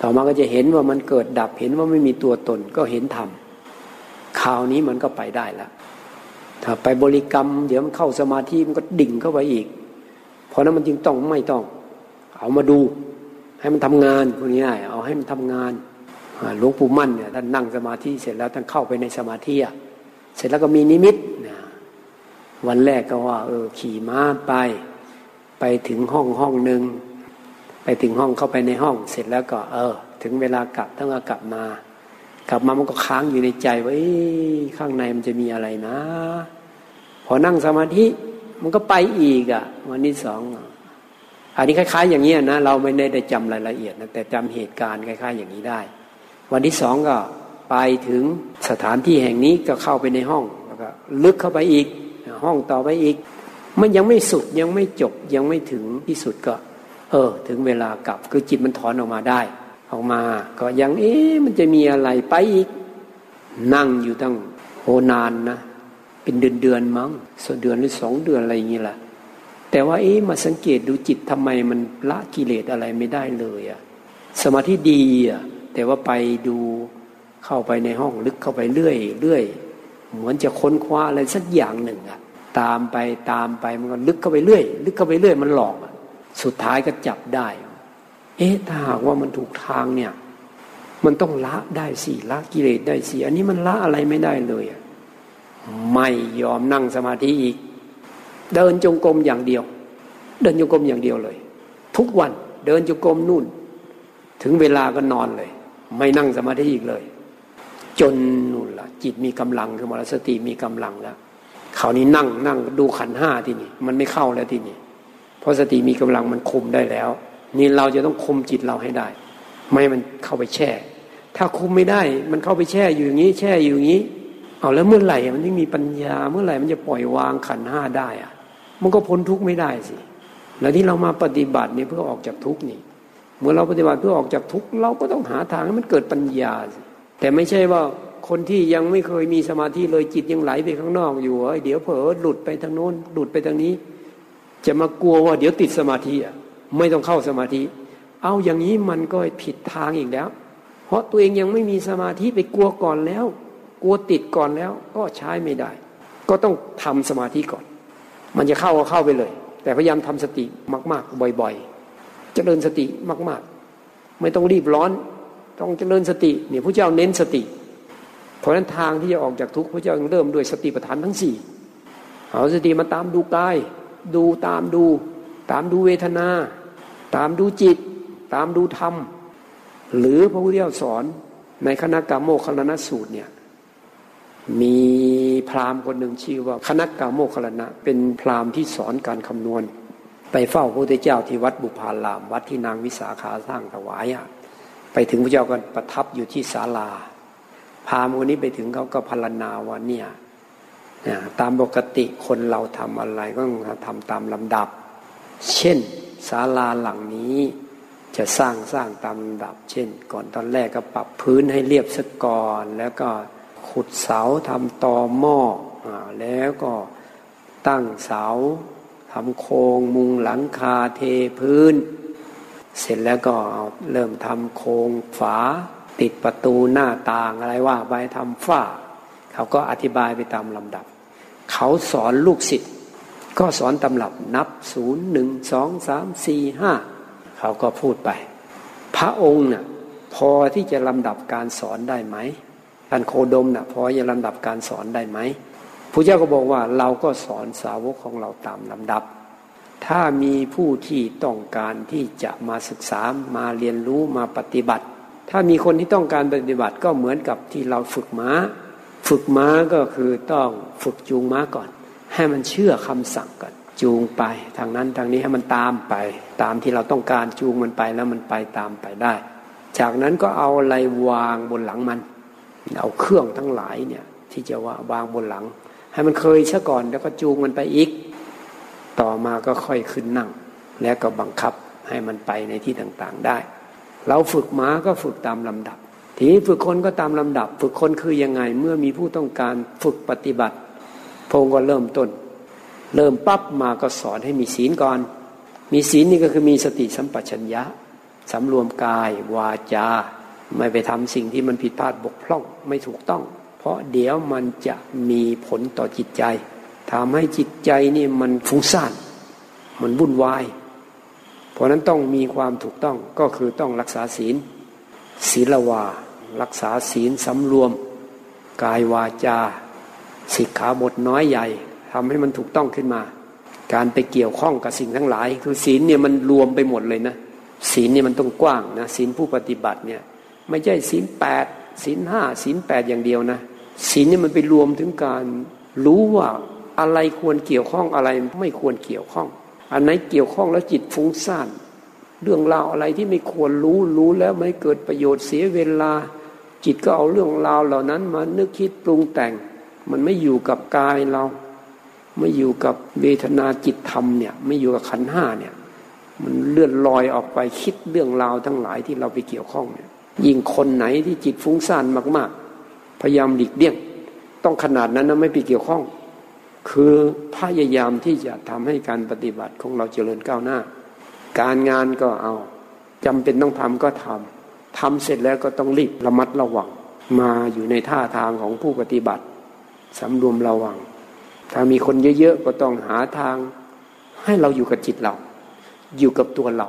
ต่อมาก็จะเห็นว่ามันเกิดดับเห็นว่าไม่มีตัวตนก็เห็นธรรมคราวนี้มันก็ไปได้แล้วถ้าไปบริกรรม เดี๋ยวมันเข้าสมาธิมันก็ดิ่งเข้าไปอีก เพราะนั้นมันจึงต้องไม่ต้อง เอามาดู ให้มันทำงานพวกนี้ได้เอาให้มันทำงานหลวงปู่มั่นเนี่ยท่านนั่งสมาธิเสร็จแล้วท่านเข้าไปในสมาธิอะเสร็จแล้วก็มีนิมิต วันแรกก็ว่า เออ ขี่ม้าไป ไปถึงห้องห้องหนึ่งไปถึงห้องเข้าไปในห้องเสร็จแล้วก็ เออ ถึงเวลากลับต้องกลับมา กลับมามันก็ค้างอยู่ในใจว่าข้างในมันจะมีอะไรนะ พอนั่งสมาธิมันก็ไปอีกอะ่ะ วันที่สองอันนี้คล้าย ๆ อย่างนี้ยนะเราไม่ได้ได้จำรายละเอียดนะแต่จำเหตุการณ์คล้าย ๆ อย่างนี้ได้ วันที่สองก็ไปถึงสถานที่แห่งนี้ก็เข้าไปในห้องแล้วก็ลึกเข้าไปอีก ห้องต่อไปอีก มันยังไม่สุดยังไม่จบยังไม่ถึงที่สุดก็ เออ ถึงเวลากลับคือจิตมันถอนออกมาได้ ออกมาก็ยังเอ๊ะมันจะมีอะไรไปอีก นั่งอยู่ตั้งโหนานนะเป็นเดือนเดือนมั้งส่วนเดือนหรือสองเดือนอะไรอย่างนี้แหละแต่ว่าเอ๊ะมาสังเกตดูจิตทำไมมันละกิเลสอะไรไม่ได้เลยอะสมาธิดีอะแต่ว่าไปดูเข้าไปในห้องลึกเข้าไปเรื่อยเรื่อยเหมือนจะค้นคว้าอะไรสักอย่างหนึ่งอะ ตามไปตามไปมันก็ลึกเข้าไปเรื่อย ลึกเข้าไปเรื่อยมันหลอกสุดท้ายก็จับได้ เอ๊ะถ้าหากว่ามันถูกทางเนี่ย มันต้องละได้สิละกิเลสได้สิอันนี้มันละอะไรไม่ได้เลยไม่ยอมนั่งสมาธิอีก เดินจงกรมอย่างเดียว เดินจงกรมอย่างเดียวเลย ทุกวันเดินจงกรมนู่น ถึงเวลาก็นอนเลย ไม่นั่งสมาธิอีกเลย จนนู่นละจิตมีกำลังคือมรสติมีกำลังแล้ว คราวนี้นั่งนั่งดูขันห้าที่นี่ มันไม่เข้าแล้วที่นี่ เพราะสติมีกำลังมันคุมได้แล้ว นี่เราจะต้องคุมจิตเราให้ได้ ไม่มันเข้าไปแช่ ถ้าคุมไม่ได้ มันเข้าไปแช่อยู่อย่างนี้ แช่อยู่อย่างนี้ เอาแล้วเมื่อไหร่มันไม่มีปัญญา เมื่อไหร่มันจะปล่อยวางขันห้าได้อะมันก็พ้นทุกข์ไม่ได้สิแล้วที่เรามาปฏิบัติเนี่ยเพื่อออกจากทุกข์นี่ เมื่อเราปฏิบัติเพื่อออกจากทุกข์เราก็ต้องหาทางให้มันเกิดปัญญาสิแต่ไม่ใช่ว่า คนที่ยังไม่เคยมีสมาธิเลยจิตยังไหลไปข้างนอกอยู่เดี๋ยวเผลอหลุดไปทางโน้นหลุดไปทางนี้ จะมากลัวว่าเดี๋ยวติดสมาธิไม่ต้องเข้าสมาธิ เอาอย่างนี้มันก็ผิดทางอีกแล้ว เพราะตัวเองยังไม่มีสมาธิไปกลัวก่อนแล้ว กลัวติดก่อนแล้วก็ใช้ไม่ได้ ก็ต้องทำสมาธิก่อน มันจะเข้าก็เข้าไปเลย แต่พยายามทำสติมาก ๆ บ่อยๆ เจริญสติมาก ๆ ไม่ต้องรีบร้อน ต้องเจริญสติเนี่ยพระเจ้าเน้นสติ ราะฉะนั้นทางที่จะออกจากทุกข์พระเจ้าเริ่มด้วยสติปัฏฐานทั้งสี่เอาสติมาตามดูกาย ดูตามดู ตามดูเวทนา ตามดูจิต ตามดูธรรม หรือพระพุทธเจ้าสอนในคณะกรรมโมคลนสูตรเนี่ยมีพราหมณ์คนหนึ่งชื่อว่าคณะกรรมโมคลนะเป็นพราหมณ์ที่สอนการคำนวณ ไปเฝ้าพระพุทธเจ้าที่วัดบุพาราม วัดที่นางวิสาขาสร้างถวายอะไปถึงพระเจ้าก็ประทับอยู่ที่ศาลา พามคนนี้ไปถึงเขาก็พรรณนาว่าเนี่ยตามปกติคนเราทำอะไรก็ต้องทำตามลำดับ เช่นศาลาหลังนี้จะสร้างสร้างตามลำดับ เช่น ก่อนตอนแรกก็ปรับพื้นให้เรียบสักก่อน แล้วก็ขุดเสาทำตอหม้ออแล้วก็ตั้งเสาทำโครงมุงหลังคาเทพื้น เสร็จแล้วก็เริ่มทำโครงฝา ติดประตูหน้าต่างอะไรว่าไปทำฝ้า เขาก็อธิบายไปตามลำดับ เขาสอนลูกศิษย์ก็สอนตำรับนับศูนย์หนึ่งสองสามสี่ห้าเขาก็พูดไป พระองค์น่ะพอที่จะลำดับการสอนได้ไหมท่านโคดมน่ะพอจะลำดับการสอนได้ไหมพระเจ้าก็บอกว่าเราก็สอนสาวกของเราตามลำดับ ถ้ามีผู้ที่ต้องการที่จะมาศึกษามาเรียนรู้มาปฏิบัติ ถ้ามีคนที่ต้องการปฏิบัติก็เหมือนกับที่เราฝึกม้า ฝึกม้าก็คือต้องฝึกจูงม้าก่อน ให้มันเชื่อคำสั่งก่อนจูงไป ทางนั้นทางนี้ให้มันตามไป ตามที่เราต้องการจูงมันไปแล้วมันไปตามไปได้ จากนั้นก็เอาอะไรวางบนหลังมัน เอาเครื่องทั้งหลายเนี่ยที่จะว่าวางบนหลัง ให้มันเคยซะก่อนแล้วก็จูงมันไปอีก ต่อมาก็ค่อยขึ้นนั่ง แล้วก็บังคับให้มันไปในที่ต่างๆได้ เราฝึกม้าก็ฝึกตามลำดับ ทีนี้ฝึกคนก็ตามลำดับ ฝึกคนคือยังไงเมื่อมีผู้ต้องการฝึกปฏิบัติพงก็เริ่มต้น เริ่มปั๊บมาก็สอนให้มีศีลก่อน มีศีลนี่ก็คือมีสติสัมปชัญญะสำรวมกายวาจา ไม่ไปทำสิ่งที่มันผิดพลาดบกพร่องไม่ถูกต้อง เพราะเดี๋ยวมันจะมีผลต่อจิตใจทำให้จิตใจนี่มันฟุ้งซ่านมันวุ่นวาย เพราะนั้นต้องมีความถูกต้องก็คือต้องรักษาศีล ศีลวา รักษาศีลสำรวม กายวาจาสิกขาบทน้อยใหญ่ทำให้มันถูกต้องขึ้นมา การไปเกี่ยวข้องกับสิ่งทั้งหลาย คือศีลเนี่ยมันรวมไปหมดเลยนะศีลเนี่ยมันต้องกว้างนะศีลผู้ปฏิบัติเนี่ยไม่ใช่ศีลแปดศีลห้าศีลแปดอย่างเดียวนะศีลเนี่ยมันไปรวมถึงการรู้ว่าอะไรควรเกี่ยวข้องอะไรไม่ควรเกี่ยวข้อง อันไหนเกี่ยวข้องแล้วจิตฟุ้งซ่านเรื่องราวอะไรที่ไม่ควรรู้รู้แล้วไม่เกิดประโยชน์เสียเวลา จิตก็เอาเรื่องราวเหล่านั้นมานึกคิดปรุงแต่ง มันไม่อยู่กับกายเรา ไม่อยู่กับเวทนาจิตธรรมเนี่ยไม่อยู่กับขันห้าเนี่ยมันเลื่อนลอยออกไปคิดเรื่องราวทั้งหลายที่เราไปเกี่ยวข้องเนี่ยยิ่งคนไหนที่จิตฟุ้งซ่านมาก ๆ พยายามหลีกเลี่ยง ต้องขนาดนั้นนะไม่ไปเกี่ยวข้อง คือพยายามที่จะทำให้การปฏิบัติของเราเจริญก้าวหน้า การงานก็เอาจำเป็นต้องทำก็ทำทำเสร็จแล้วก็ต้องรีบระมัดระวัง มาอยู่ในท่าทางของผู้ปฏิบัติสำรวมระวัง ถ้ามีคนเยอะๆก็ต้องหาทาง ให้เราอยู่กับจิตเรา อยู่กับตัวเรา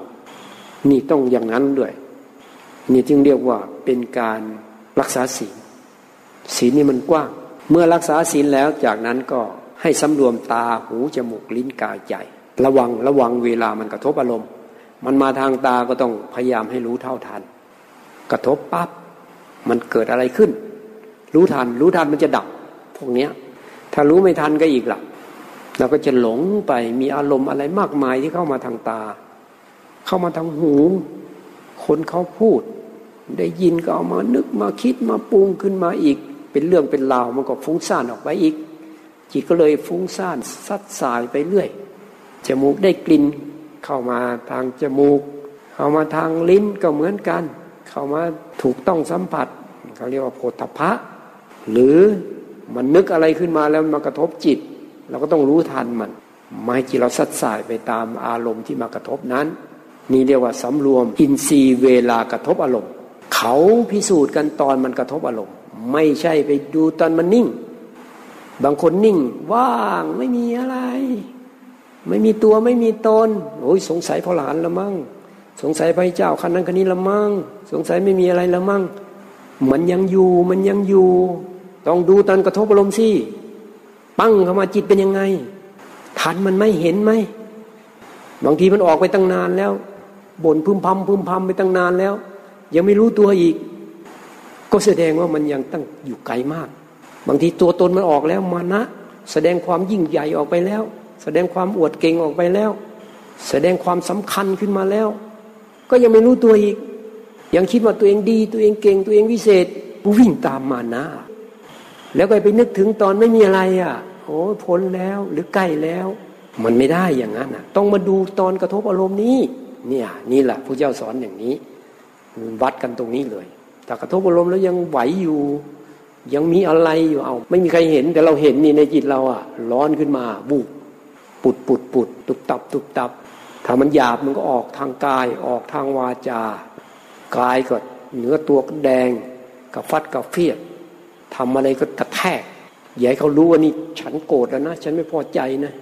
นี่ต้องอย่างนั้นด้วย นี่จึงเรียกว่าเป็นการรักษาศีลศีลนี่มันกว้าง เมื่อรักษาศีลแล้วจากนั้นก็ ให้สำรวมตาหูจมูกลิ้นกายใจ ระวังระวังเวลามันกระทบอารมณ์ มันมาทางตาก็ต้องพยายามให้รู้เท่าทัน กระทบปับ๊บมันเกิดอะไรขึ้น รู้ทัน รู้ทันมันจะดับ พวกเนี้ย ถ้ารู้ไม่ทันก็อีกละเราก็จะหลงไปมีอารมณ์อะไรมากมายที่เข้ามาทางตา เข้ามาทางหู คนเขาพูด ได้ยินก็เอามานึกมาคิดมาปรุงขึ้นมาอีก เป็นเรื่องเป็นราวมันก็ฟุ้งซ่านออกไปอีก จิตก็เลยฟุ้งซ่านซัดสายไปเรื่อยจมูกได้กลิ่นเข้ามาทางจมูก เข้ามาทางลิ้นก็เหมือนกัน เข้ามาถูกต้องสัมผัสเขาเรียกว่าโพธพะ หรือมันนึกอะไรขึ้นมาแล้วมากระทบจิต เราก็ต้องรู้ทันมันไม่ให้จิตเราสัดสายไปตามอารมณ์ที่มากระทบนั้น นี่เรียกว่าสำรวมอินทรีย์เวลากระทบอารมณ์ เขาพิสูจน์กันตอนมันกระทบอารมณ์ ไม่ใช่ไปดูตอนมันนิ่ง บางคนนิ่ง ว่างไม่มีอะไร ไม่มีตัวไม่มีตนโอ้ยสงสัยพหลานละมั่งสงสัยพระเจ้าคันนั้นคันนี้ละมั่งสงสัยไม่มีอะไรละมั่งมันยังอยู่มันยังอยู่ ต้องดูตอนกระทบอารมณ์สิปั้งเข้ามาจิตเป็นยังไงทันมันไม่เห็นไหมบางทีมันออกไปตั้งนานแล้วบ่นพึมพำพึมพำไปตั้งนานแล้ว ยังไม่รู้ตัวอีก ก็แสดงว่ามันยังตั้งอยู่ไกลมาก บางทีตัวตนมันออกแล้วมานะ แสดงความยิ่งใหญ่ออกไปแล้ว แสดงความอวดเก่งออกไปแล้ว แสดงความสำคัญขึ้นมาแล้ว ก็ยังไม่รู้ตัวอีก ยังคิดว่าตัวเองดี ตัวเองเก่งตัวเองวิเศษวิ่งตามมานะ แล้วก็ไปนึกถึงตอนไม่มีอะไรอะโอ้พ้นแล้วหรือใกล้แล้ว มันไม่ได้อย่างนั้นอะ ต้องมาดูตอนกระทบอารมณ์นี้ เนี่ยนี่แหละพระเจ้าสอนอย่างนี้วัดกันตรงนี้เลย แต่กระทบอารมณ์แล้วยังไหวอยู่ ยังมีอะไรอยู่เอา ไม่มีใครเห็นแต่เราเห็นนี่ในจิตเราอะร้อนขึ้นมาบุกปุดปุดปุดตุบตับตุบตับถ้ามันหยาบมันก็ออกทางกายออกทางวาจากายก็เนื้อตัวก็แดงกับฟัดกับเฟียดทำอะไรก็กระแทกอย่าให้เขารู้ว่านี่ฉันโกรธแล้วนะฉันไม่พอใจนะ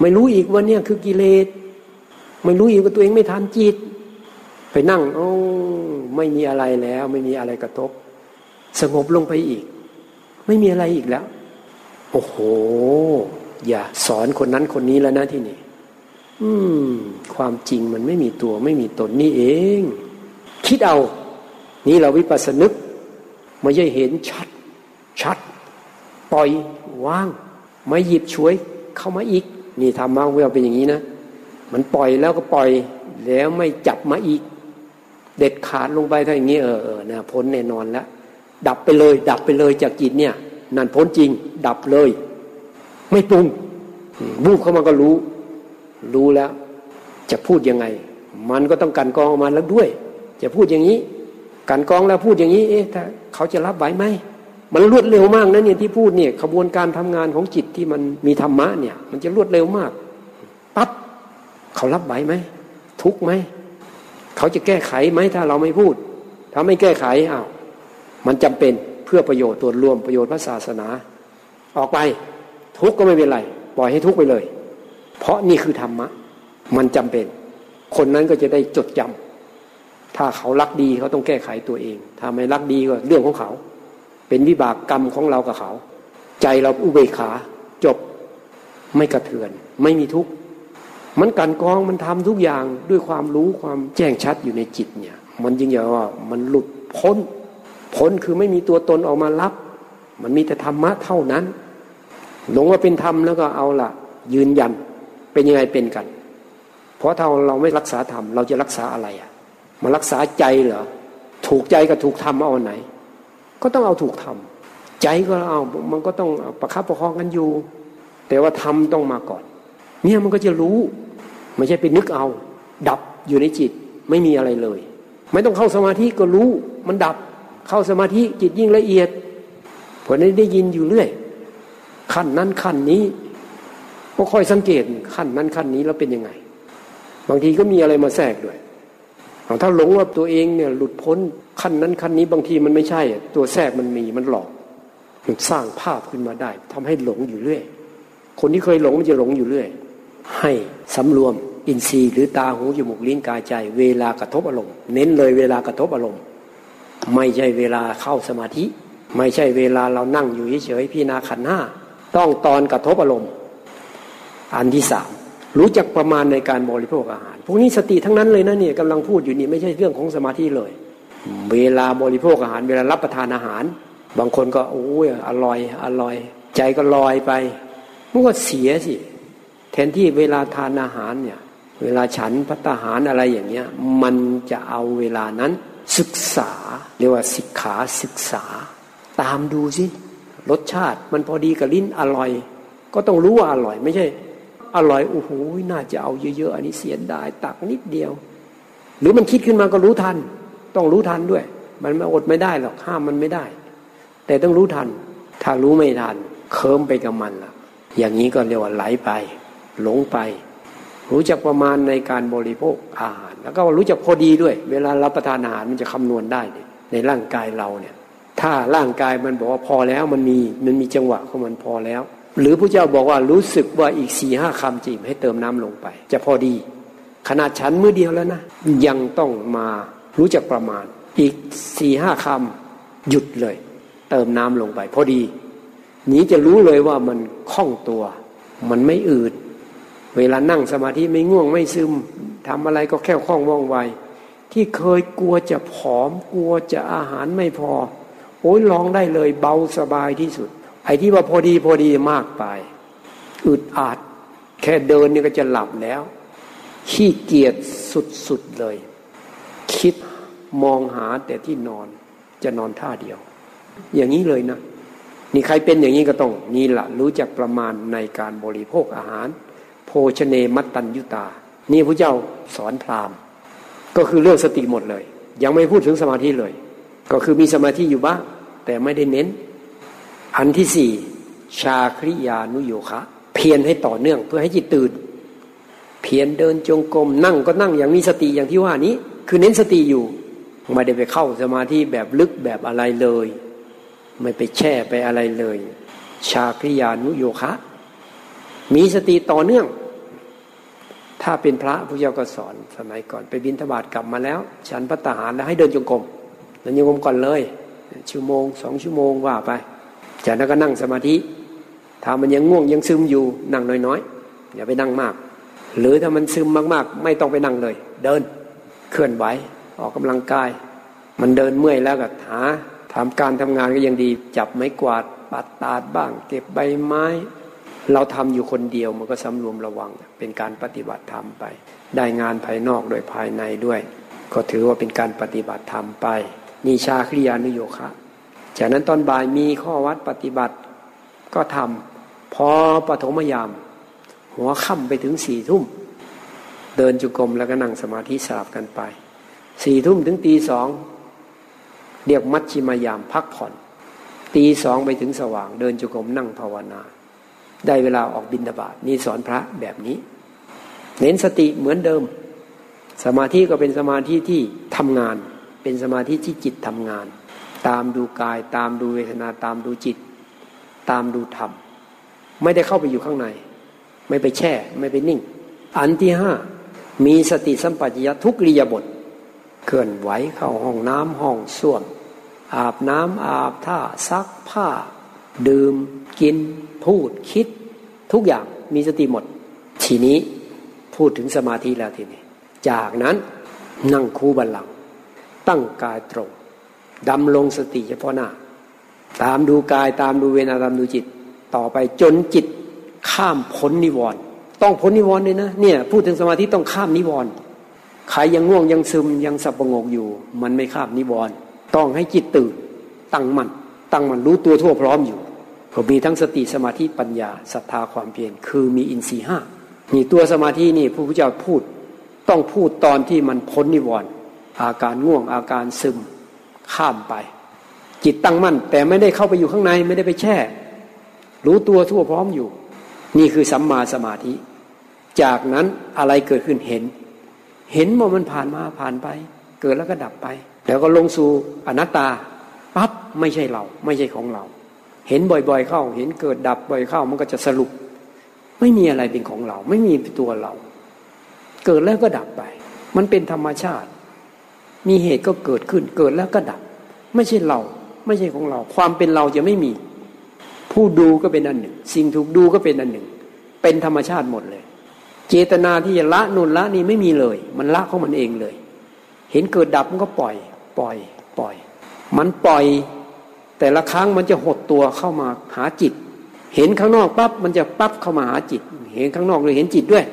ไม่รู้อีกว่าเนี่ยคือกิเลสไม่รู้อีกว่าตัวเองไม่ทันจิต ไปนั่งโอ้ไม่มีอะไรแล้ว ไม่มีอะไรกระทบ สงบลงไปอีก ไม่มีอะไรอีกแล้ว โอ้โห อย่าสอนคนนั้นคนนี้แล้วนะที่นี่อืม ความจริงมันไม่มีตัวไม่มีตนนี่เอง คิดเอา นี่เราวิปัสสนึกไม่ใช่เห็นชัด ชัด ปล่อยว่าง ไม่หยิบช่วย เข้ามาอีก นี่ทำมาเวลเป็นอย่างนี้นะมันปล่อยแล้วก็ปล่อย แล้วไม่จับมาอีก เด็ดขาดลงไปถ้าอย่างนี้เออเออนะพ้นแน่นอนแล้ว ดับไปเลย ดับไปเลยจากจิตเนี่ย นั่นพ้นจริง ดับเลย ไม่ปรุงบูบเข้ามาก็รู้ รู้แล้ว จะพูดยังไง มันก็ต้องกันกองออกมาแล้วด้วย จะพูดอย่างนี้กันกองแล้วพูดอย่างนี้ เอ๊ะถ้าเขาจะรับไหวไหมมันรวดเร็วมากนะเนี่ยที่พูดเนี่ยขบวนการทำงานของจิตที่มันมีธรรมะเนี่ย มันจะรวดเร็วมากปั๊บเขารับไหวไหมทุกไหมเขาจะแก้ไขไหมถ้าเราไม่พูด ถ้าไม่แก้ไขอ้าว มันจำเป็นเพื่อประโยชน์ตัวรวมประโยชน์พระศาสนา ออกไปทุกก็ไม่เป็นไร ปล่อยให้ทุกไปเลย เพราะนี่คือธรรมะ มันจำเป็น คนนั้นก็จะได้จดจำถ้าเขารักดีเขาต้องแก้ไขตัวเอง ถ้าไม่รักดีก็เรื่องของเขา เป็นวิบากกรรมของเรากับเขา ใจเราอุเบกขาจบไม่กระเทือน ไม่มีทุกข์มันกันกองมันทำทุกอย่างด้วยความรู้ความแจ้งชัดอยู่ในจิตเนี่ย มันยิ่งใหญ่ว่ามันหลุดพ้น พ้นคือไม่มีตัวตนออกมารับ มันมีแต่ธรรมะเท่านั้น หลงว่าเป็นธรรมแล้วก็เอาละยืนยันเป็นยังไงเป็นกัน เพราะถ้าเราไม่รักษาธรรมเราจะรักษาอะไรอะมารักษาใจเหรอถูกใจกับถูกธรรมเอาไหน ก็ต้องเอาถูกทำใจก็เอามันก็ต้องประคับประคองกันอยู่ แต่ว่าทำต้องมาก่อน เนี่ยมันก็จะรู้ ไม่ใช่ไปนึกเอา ดับอยู่ในจิตไม่มีอะไรเลย ไม่ต้องเข้าสมาธิก็รู้ มันดับ เข้าสมาธิจิตยิ่งละเอียดผลนี้ได้ยินอยู่เรื่อย ขั้นนั้นขั้นนี้ก็ค่อยสังเกตขั้นนั้นขั้นนี้แล้วเป็นยังไง บางทีก็มีอะไรมาแทรกด้วยถ้าหลงว่าตัวเองเนี่ยหลุดพ้นขั้นนั้นขั้นนี้บางทีมันไม่ใช่ ตัวแทรกมันมีมันหลอกมันสร้างภาพขึ้นมาได้ทำให้หลงอยู่เรื่อย คนที่เคยหลงมันจะหลงอยู่เรื่อย ให้สำรวมอินทรีย์หรือตาหูจมูกลิ้นกายใจ เวลากระทบอารมณ์เน้นเลยเวลากระทบอารมณ์ ไม่ใช่เวลาเข้าสมาธิ ไม่ใช่เวลาเรานั่งอยู่เฉยๆพี่นาขันห้าต้องตอนกระทบอารมณ์ อันที่สามรู้จักประมาณในการบริโภคอาหาร พวกนี้สติทั้งนั้นเลยนะเนี่ยกำลังพูดอยู่นี่ไม่ใช่เรื่องของสมาธิเลย เวลาบริโภคอาหาร เวลารับประทานอาหาร บางคนก็โอ้ยอร่อยอร่อย ใจก็ลอยไปมันก็เสียสิแทนที่เวลาทานอาหารเนี่ย เวลาฉันพัตหารอะไรอย่างเงี้ย มันจะเอาเวลานั้น ศึกษา เรียกว่าสิกขาศึกษา ตามดูสิรสชาติมันพอดีกับลิ้นอร่อย ก็ต้องรู้ว่าอร่อยไม่ใช่ อร่อยโอ้โหน่าจะเอาเยอะๆอันนี้เสียดายตักนิดเดียว หรือมันคิดขึ้นมาก็รู้ทัน ต้องรู้ทันด้วย มันไม่อดไม่ได้หรอกห้ามมันไม่ได้ แต่ต้องรู้ทัน ถ้ารู้ไม่ทันเคิมไปกับมันล่ะ อย่างนี้ก็เรียกว่าไหลไป หลงไป รู้จักประมาณในการบริโภคอาหาร แล้วก็รู้จักพอดีด้วย เวลารับประทานอาหารมันจะคำนวณได้ในร่างกายเราเนี่ย ถ้าร่างกายมันบอกว่าพอแล้วมันมีมันมีจังหวะของมันพอแล้ว หรือพระเจ้าบอกว่ารู้สึกว่าอีกสี่ห้าคำจิมให้เติมน้ำลงไป จะพอดี ขนาดฉันมือเดียวแล้วนะ ยังต้องมารู้จักประมาณ อีกสี่ห้าคำหยุดเลย เติมน้ำลงไป พอดีนี้จะรู้เลยว่ามันคล่องตัว มันไม่อืด เวลานั่งสมาธิไม่ง่วงไม่ซึมทำอะไรก็แค่คล่องว่องไว ที่เคยกลัวจะผอมกลัวจะอาหารไม่พอ โอ้ยลองได้เลยเบาสบายที่สุด ไอ้ที่ว่าพอดีพอดีมากไปอึดอัดแค่เดินนี่ก็จะหลับแล้ว ขี้เกียจสุดๆเลย คิดมองหาแต่ที่นอนจะนอนท่าเดียว อย่างนี้เลยนะนี่ใครเป็นอย่างนี้ก็ต้องนี่แหละรู้จักประมาณในการบริโภคอาหาร ชเนมัตตัญยุตา นี่พระเจ้าสอนพราหมณ์ ก็คือเรื่องสติหมดเลย ยังไม่พูดถึงสมาธิเลย ก็คือมีสมาธิอยู่บ้างแต่ไม่ได้เน้น อันที่สี่ชาคริยานุโยคะ เพียรให้ต่อเนื่องเพื่อให้จิตตื่น เพียรเดินจงกรมนั่งก็นั่งอย่างมีสติอย่างที่ว่านี้ คือเน้นสติอยู่ไม่ได้ไปเข้าสมาธิแบบลึกแบบอะไรเลย ไม่ไปแช่ไปอะไรเลย ชาคริยานุโยคะ มีสติต่อเนื่อง ถ้าเป็นพระพุทธเจ้าก็สอนสมัยก่อน ไปบินทบาทกลับมาแล้ว ฉันพระตาหารแล้วให้เดินจงกรมเดินจงกรมก่อนเลย ชั่วโมงสองชั่วโมงว่าไปจากนั้นก็นั่งสมาธิถ้ามันยังง่วงยังซึมอยู่นั่งน้อยๆอย่าไปนั่งมาก หรือถ้ามันซึมมากๆ ไม่ต้องไปนั่งเลย เดินเคลื่อนไหวออกกำลังกาย มันเดินเมื่อยแล้วก็หาทำการทำงานก็ยังดี จับไม้กวาดปัดตาดบ้าง เก็บใบไม้ เราทำอยู่คนเดียวมันก็สำรวมระวัง เป็นการปฏิบัติธรรมไป ได้งานภายนอกโดยภายในด้วย ก็ถือว่าเป็นการปฏิบัติธรรมไปนี่ชาคริยานุโยคะจากนั้นตอนบ่ายมีข้อวัดปฏิบัติก็ทำพอปฐมยาม หัวค่ำไปถึงสี่ทุ่ม เดินจุกรมแล้วก็นั่งสมาธิสลับกันไปสี่ทุ่มถึงตีสองเรียกมัชชิมายามพักผ่อน ตีสองไปถึงสว่าง เดินจุกรมนั่งภาวนา ได้เวลาออกบินบาตนี่สอนพระแบบนี้ เน้นสติเหมือนเดิม สมาธิก็เป็นสมาธิที่ทำงาน เป็นสมาธิที่จิตทำงาน ตามดูกาย ตามดูเวทนาตามดูจิต ตามดูธรรม ไม่ได้เข้าไปอยู่ข้างใน ไม่ไปแช่ ไม่ไปนิ่ง อันที่ห้ามีสติสัมปชัญญะทุกริยบทเคลื่อนไหวเข้าห้องน้ำห้องส้วมอาบน้ำอาบท่าซักผ้า ดื่ม กิน พูดคิด ทุกอย่างมีสติหมด ทีนี้พูดถึงสมาธิแล้วทีนี้ จากนั้นนั่งคูบัลลัง ตั้งกายตรงดำลงสติเฉพาะหน้า ตามดูกายตามดูเวนาตามดูจิต ต่อไปจนจิตข้ามพ้นนิวรณ์ต้องพ้นนิวรณ์เลยนะเนี่ยพูดถึงสมาธิต้องข้ามนิวรณ์ใครยังง่วงยังซึมยังสับประงกอยู่ มันไม่ข้ามนิวรณ์ต้องให้จิตตื่น ตั้งมัน่นตั้งมันรู้ตัวทั่วพร้อมอยู่ ก็มีทั้งสติสมาธิปัญญาศรัทธาความเพียรคือมีอินทรีห้านี่ตัวสมาธินี่ผู้พุทธเจ้าพูดต้องพูดตอนที่มันพ้นนิวรณ์อาการง่วงอาการซึมข้ามไป จิตตั้งมั่น แต่ไม่ได้เข้าไปอยู่ข้างในไม่ได้ไปแช่ รู้ตัวทั่วพร้อมอยู่ นี่คือสัมมาสมาธิ จากนั้นอะไรเกิดขึ้นเห็น เห็นว่ามันผ่านมาผ่านไป เกิดแล้วก็ดับไป แล้วก็ลงสู่อนัตตาปั๊บไม่ใช่เรา ไม่ใช่ของเรา เห็นบ่อย ๆ เข้า เห็นเกิดดับบ่อยเข้า มันก็จะสรุป ไม่มีอะไรเป็นของเรา ไม่มีตัวเรา เกิดแล้วก็ดับไป มันเป็นธรรมชาติ มีเหตุก็เกิดขึ้น เกิดแล้วก็ดับ ไม่ใช่เรา ไม่ใช่ของเรา ความเป็นเราจะไม่มี ผู้ดูก็เป็นอันหนึ่ง สิ่งถูกดูก็เป็นอันหนึ่ง เป็นธรรมชาติหมดเลย เจตนาที่จะละนุนละนี่ไม่มีเลย มันละของมันเองเลย เห็นเกิดดับมันก็ปล่อย ปล่อย ปล่อย มันปล่อย แต่ละครั้งมันจะหด ตัวเข้ามาหาจิต เห็นข้างนอกปั๊บมันจะปั๊บเข้ามาหาจิต เห็นข้างนอกเลยเห็นจิตด้วย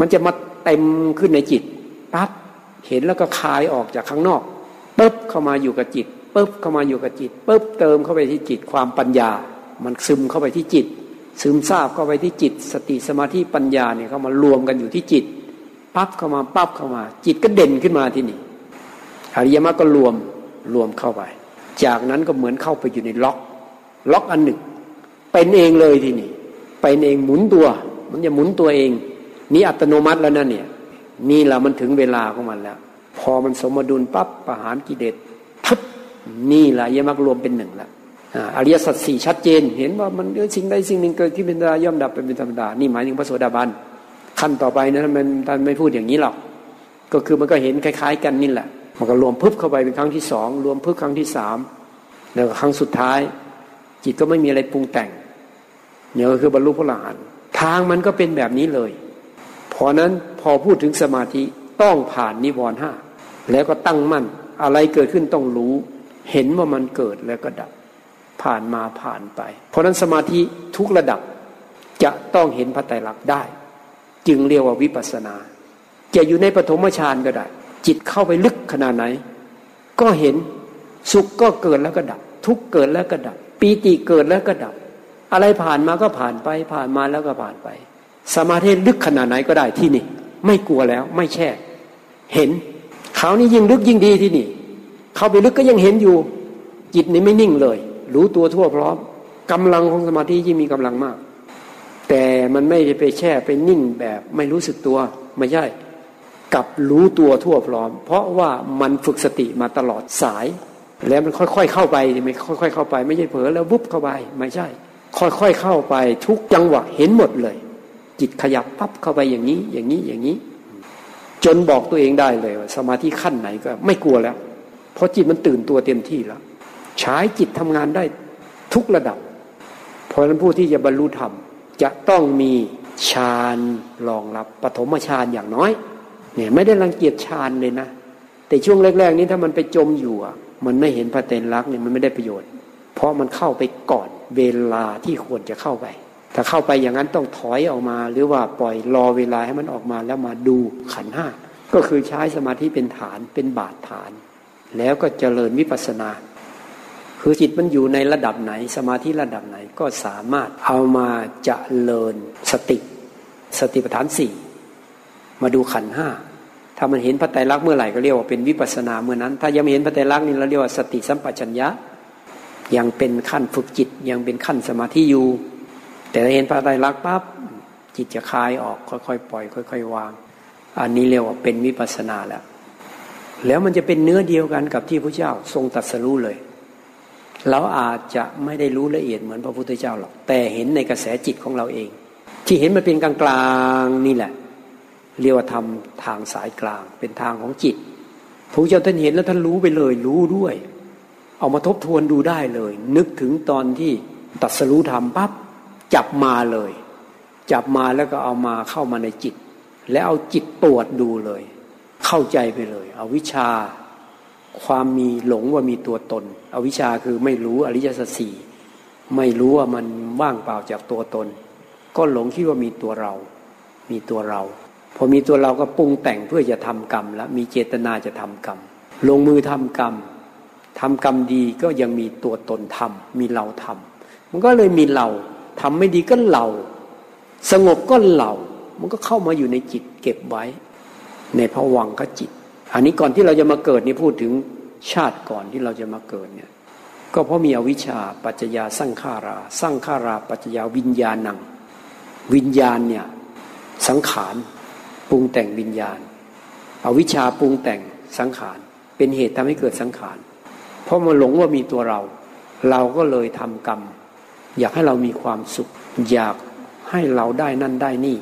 มันจะมาเต็มขึ้นในจิตปั๊บเห็นแล้วก็คลายออกจากข้างนอกปุ๊บเข้ามาอยู่กับจิตปุ๊บเข้ามาอยู่กับจิตปุ๊บเติมเข้าไปที่จิตความปัญญา มันซึมเข้าไปที่จิต ซึมซาบเข้าไปที่จิต สติสมาธิปัญญาเนี่ยเข้ามารวมกันอยู่ที่จิตปั๊บเข้ามาปั๊บเข้ามา จิตก็เด่นขึ้นมาที่นี่อริยมรรคก็รวมรวมเข้าไป จากนั้นก็เหมือนเข้าไปอยู่ในล็อก ล็อกอันหนึ่ง เป็นเองเลยทีนี่เป็นเองหมุนตัว มันจะหมุนตัวเอง นี่อัตโนมัติแล้วนั่นเนี่ย นี่แหละมันถึงเวลาของมันแล้ว พอมันสมดุลปั๊บประหารกิเลสทับนี่แหละยมรรครวมเป็นหนึ่งแล้วอริยสัจสี่ชัดเจน เห็นว่ามันสิ่งใดสิ่งหนึ่งเกิดที่เป็นธรรมดาย่อมดับเป็นธรรมดา นี่หมายถึงพระโสดาบันขั้นต่อไปนะมันท่านไม่พูดอย่างนี้หรอกก็คือมันก็เห็นคล้าย ๆ กันนี่แหละ มันก็รวมพึบเข้าไปเป็นครั้งที่สองรวมพึบครั้งที่สามแล้วครั้งสุดท้าย จิตก็ไม่มีอะไรปรุงแต่งเนี่ยก็คือบรรลุพระอรหันต์ทางมันก็เป็นแบบนี้เลยเพราะนั้นพอพูดถึงสมาธิต้องผ่านนิวรณ์ห้าแล้วก็ตั้งมั่น อะไรเกิดขึ้นต้องรู้ เห็นว่ามันเกิดแล้วก็ดับ ผ่านมาผ่านไป เพราะนั้นสมาธิทุกระดับจะต้องเห็นพระไตรลักษณ์ได้ จึงเรียกว่าวิปัสนา จะอยู่ในปฐมฌานก็ได้ จิตเข้าไปลึกขนาดไหน ก็เห็นสุขก็เกิดแล้วก็ดับ ทุกเกิดแล้วก็ดับ ปีติเกิดแล้วก็ดับ อะไรผ่านมาก็ผ่านไป ผ่านมาแล้วก็ผ่านไป สมาธิลึกขนาดไหนก็ได้ที่นี่ ไม่กลัวแล้วไม่แช่ เห็นเขานี่ยิ่งลึกยิ่งดีที่นี่ เข้าไปลึกก็ยังเห็นอยู่ จิตนี่ไม่นิ่งเลย รู้ตัวทั่วพร้อมกำลังของสมาธิที่มีกำลังมาก แต่มันไม่ได้ไปแช่ไปนิ่งแบบไม่รู้สึกตัวไม่ใช่กับรู้ตัวทั่วพร้อม เพราะว่ามันฝึกสติมาตลอดสาย แล้วมันค่อย ๆ เข้าไปไม่ค่อย ๆ เข้าไป ไม่ใช่เผลอแล้ววุบเข้าไปไม่ใช่ ค่อย ๆ เข้าไป ทุกจังหวะเห็นหมดเลย จิตขยับปั๊บเข้าไปอย่างนี้ อย่างนี้อย่างนี้ จนบอกตัวเองได้เลยว่าสมาธิขั้นไหนก็ไม่กลัวแล้ว เพราะจิตมันตื่นตัวเต็มที่แล้วใช้จิตทำงานได้ทุกระดับ เพราะฉะนั้นผู้ที่จะบรรลุธรรมจะต้องมีฌานรองรับปฐมฌานอย่างน้อย เนี่ยไม่ได้รังเกียจฌานเลยนะ แต่ช่วงแรก ๆ นี้ถ้ามันไปจมอยู่อะ มันไม่เห็นพระเตนรักเนี่ยมันไม่ได้ประโยชน์ เพราะมันเข้าไปก่อนเวลาที่ควรจะเข้าไป ถ้าเข้าไปอย่างนั้นต้องถอยออกมา หรือว่าปล่อยรอเวลาให้มันออกมาแล้วมาดูขันห้าก็คือใช้สมาธิเป็นฐานเป็นบาดฐาน แล้วก็เจริญวิปัสสนา คือจิตมันอยู่ในระดับไหน สมาธิระดับไหนก็สามารถเอามาเจริญสติ สติปัฏฐานสี่มาดูขันห้า ถ้ามันเห็นพระไตรลักษณ์เมื่อไหร่ก็เรียกว่าเป็นวิปัสนาเมื่อนั้น ถ้ายังไม่เห็นพระไตรลักษณ์นี่เราเรียกว่าสติสัมปชัญญะ ยังเป็นขั้นฝึกจิตยังเป็นขั้นสมาธิอยู่ แต่ถ้าเห็นพระไตรลักษณ์ปั๊บจิตจะคลายออกค่อยๆปล่อย ค่อย ๆ วาง อันนี้เรียกว่าเป็นวิปัสนาแล้ว แล้วมันจะเป็นเนื้อเดียวกันกับที่พระเจ้าทรงตัดสรู้เลยเราอาจจะไม่ได้รู้ละเอียดเหมือนพระพุทธเจ้าหรอก แต่เห็นในกระแสจิตของเราเอง ที่เห็นมันเป็นกลางๆนี่แหละ เรียกว่าทำทางสายกลาง เป็นทางของจิตพระเจ้าท่านเห็นแล้วท่านรู้ไปเลย รู้ด้วย เอามาทบทวนดูได้เลย นึกถึงตอนที่ตัดสรู้ธรรมปั๊บจับมาเลย จับมาแล้วก็เอามาเข้ามาในจิต แล้วเอาจิตตรวจดูเลย เข้าใจไปเลยเอาวิชา ความมีหลงว่ามีตัวตนเอาวิชาคือไม่รู้อริยสัจสี่ไม่รู้ว่ามันว่างเปล่าจากตัวตน ก็หลงคิดว่ามีตัวเรา มีตัวเรา พอมีตัวเราก็ปรุงแต่งเพื่อจะทำกรรมแล้วมีเจตนาจะทำกรรม ลงมือทำกรรมทำกรรมดีก็ยังมีตัวตนทำมีเราทำมันก็เลยมีเราทำไม่ดีก็เรา สงบก็เรา มันก็เข้ามาอยู่ในจิตเก็บไว้ ในภวังก็จิต อันนี้ก่อนที่เราจะมาเกิดนี่พูดถึงชาติก่อนที่เราจะมาเกิดเนี่ย ก็เพราะมีอวิชชาปัจจยาสร้างขาราสร้างขาราปัจจยาวิญญาณัง วิญญาณเนี่ยสังขาร ปรุงแต่งวิญญาณเอาวิชาปรุงแต่งสังขาร เป็นเหตุทำให้เกิดสังขาร เพราะมันหลงว่ามีตัวเรา เราก็เลยทำกรรม อยากให้เรามีความสุข อยากให้เราได้นั่นได้นี่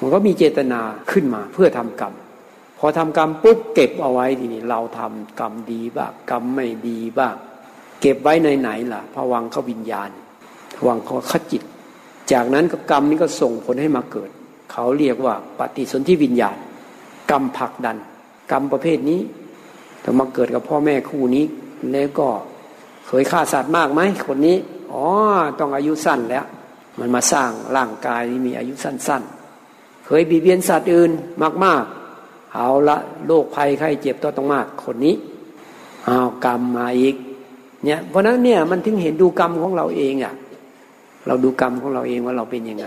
มันก็มีเจตนาขึ้นมาเพื่อทำกรรม พอทำกรรมปุ๊บเก็บเอาไว้ทีนี้เราทำกรรมดีบ้างกรรมไม่ดีบ้าง เก็บไว้ในไหนล่ะพวังเขาวิญญาณวังเขาขจิต จากนั้นก็กรรมนี้ก็ส่งผลให้มาเกิด เขาเรียกว่าปฏิสนธิวิญญาณ กรรมผลักดัน กรรมประเภทนี้แต่มาเกิดกับพ่อแม่คู่นี้ แล้วก็เคยฆ่าสัตว์มากไหมคนนี้อ๋อต้องอายุสั้นแล้ว มันมาสร้างร่างกายที่มีอายุสั้นๆ เคยบีเบียนสัตว์อื่นมากๆ เอาละโรคภัยไข้เจ็บต้องต้องมาก คนนี้เอากรรมมาอีกเนี่ยเพราะนั้นเนี่ยมันถึงเห็นดูกรรมของเราเองอะ่ะ เราดูกรรมของเราเองว่าเราเป็นยังไง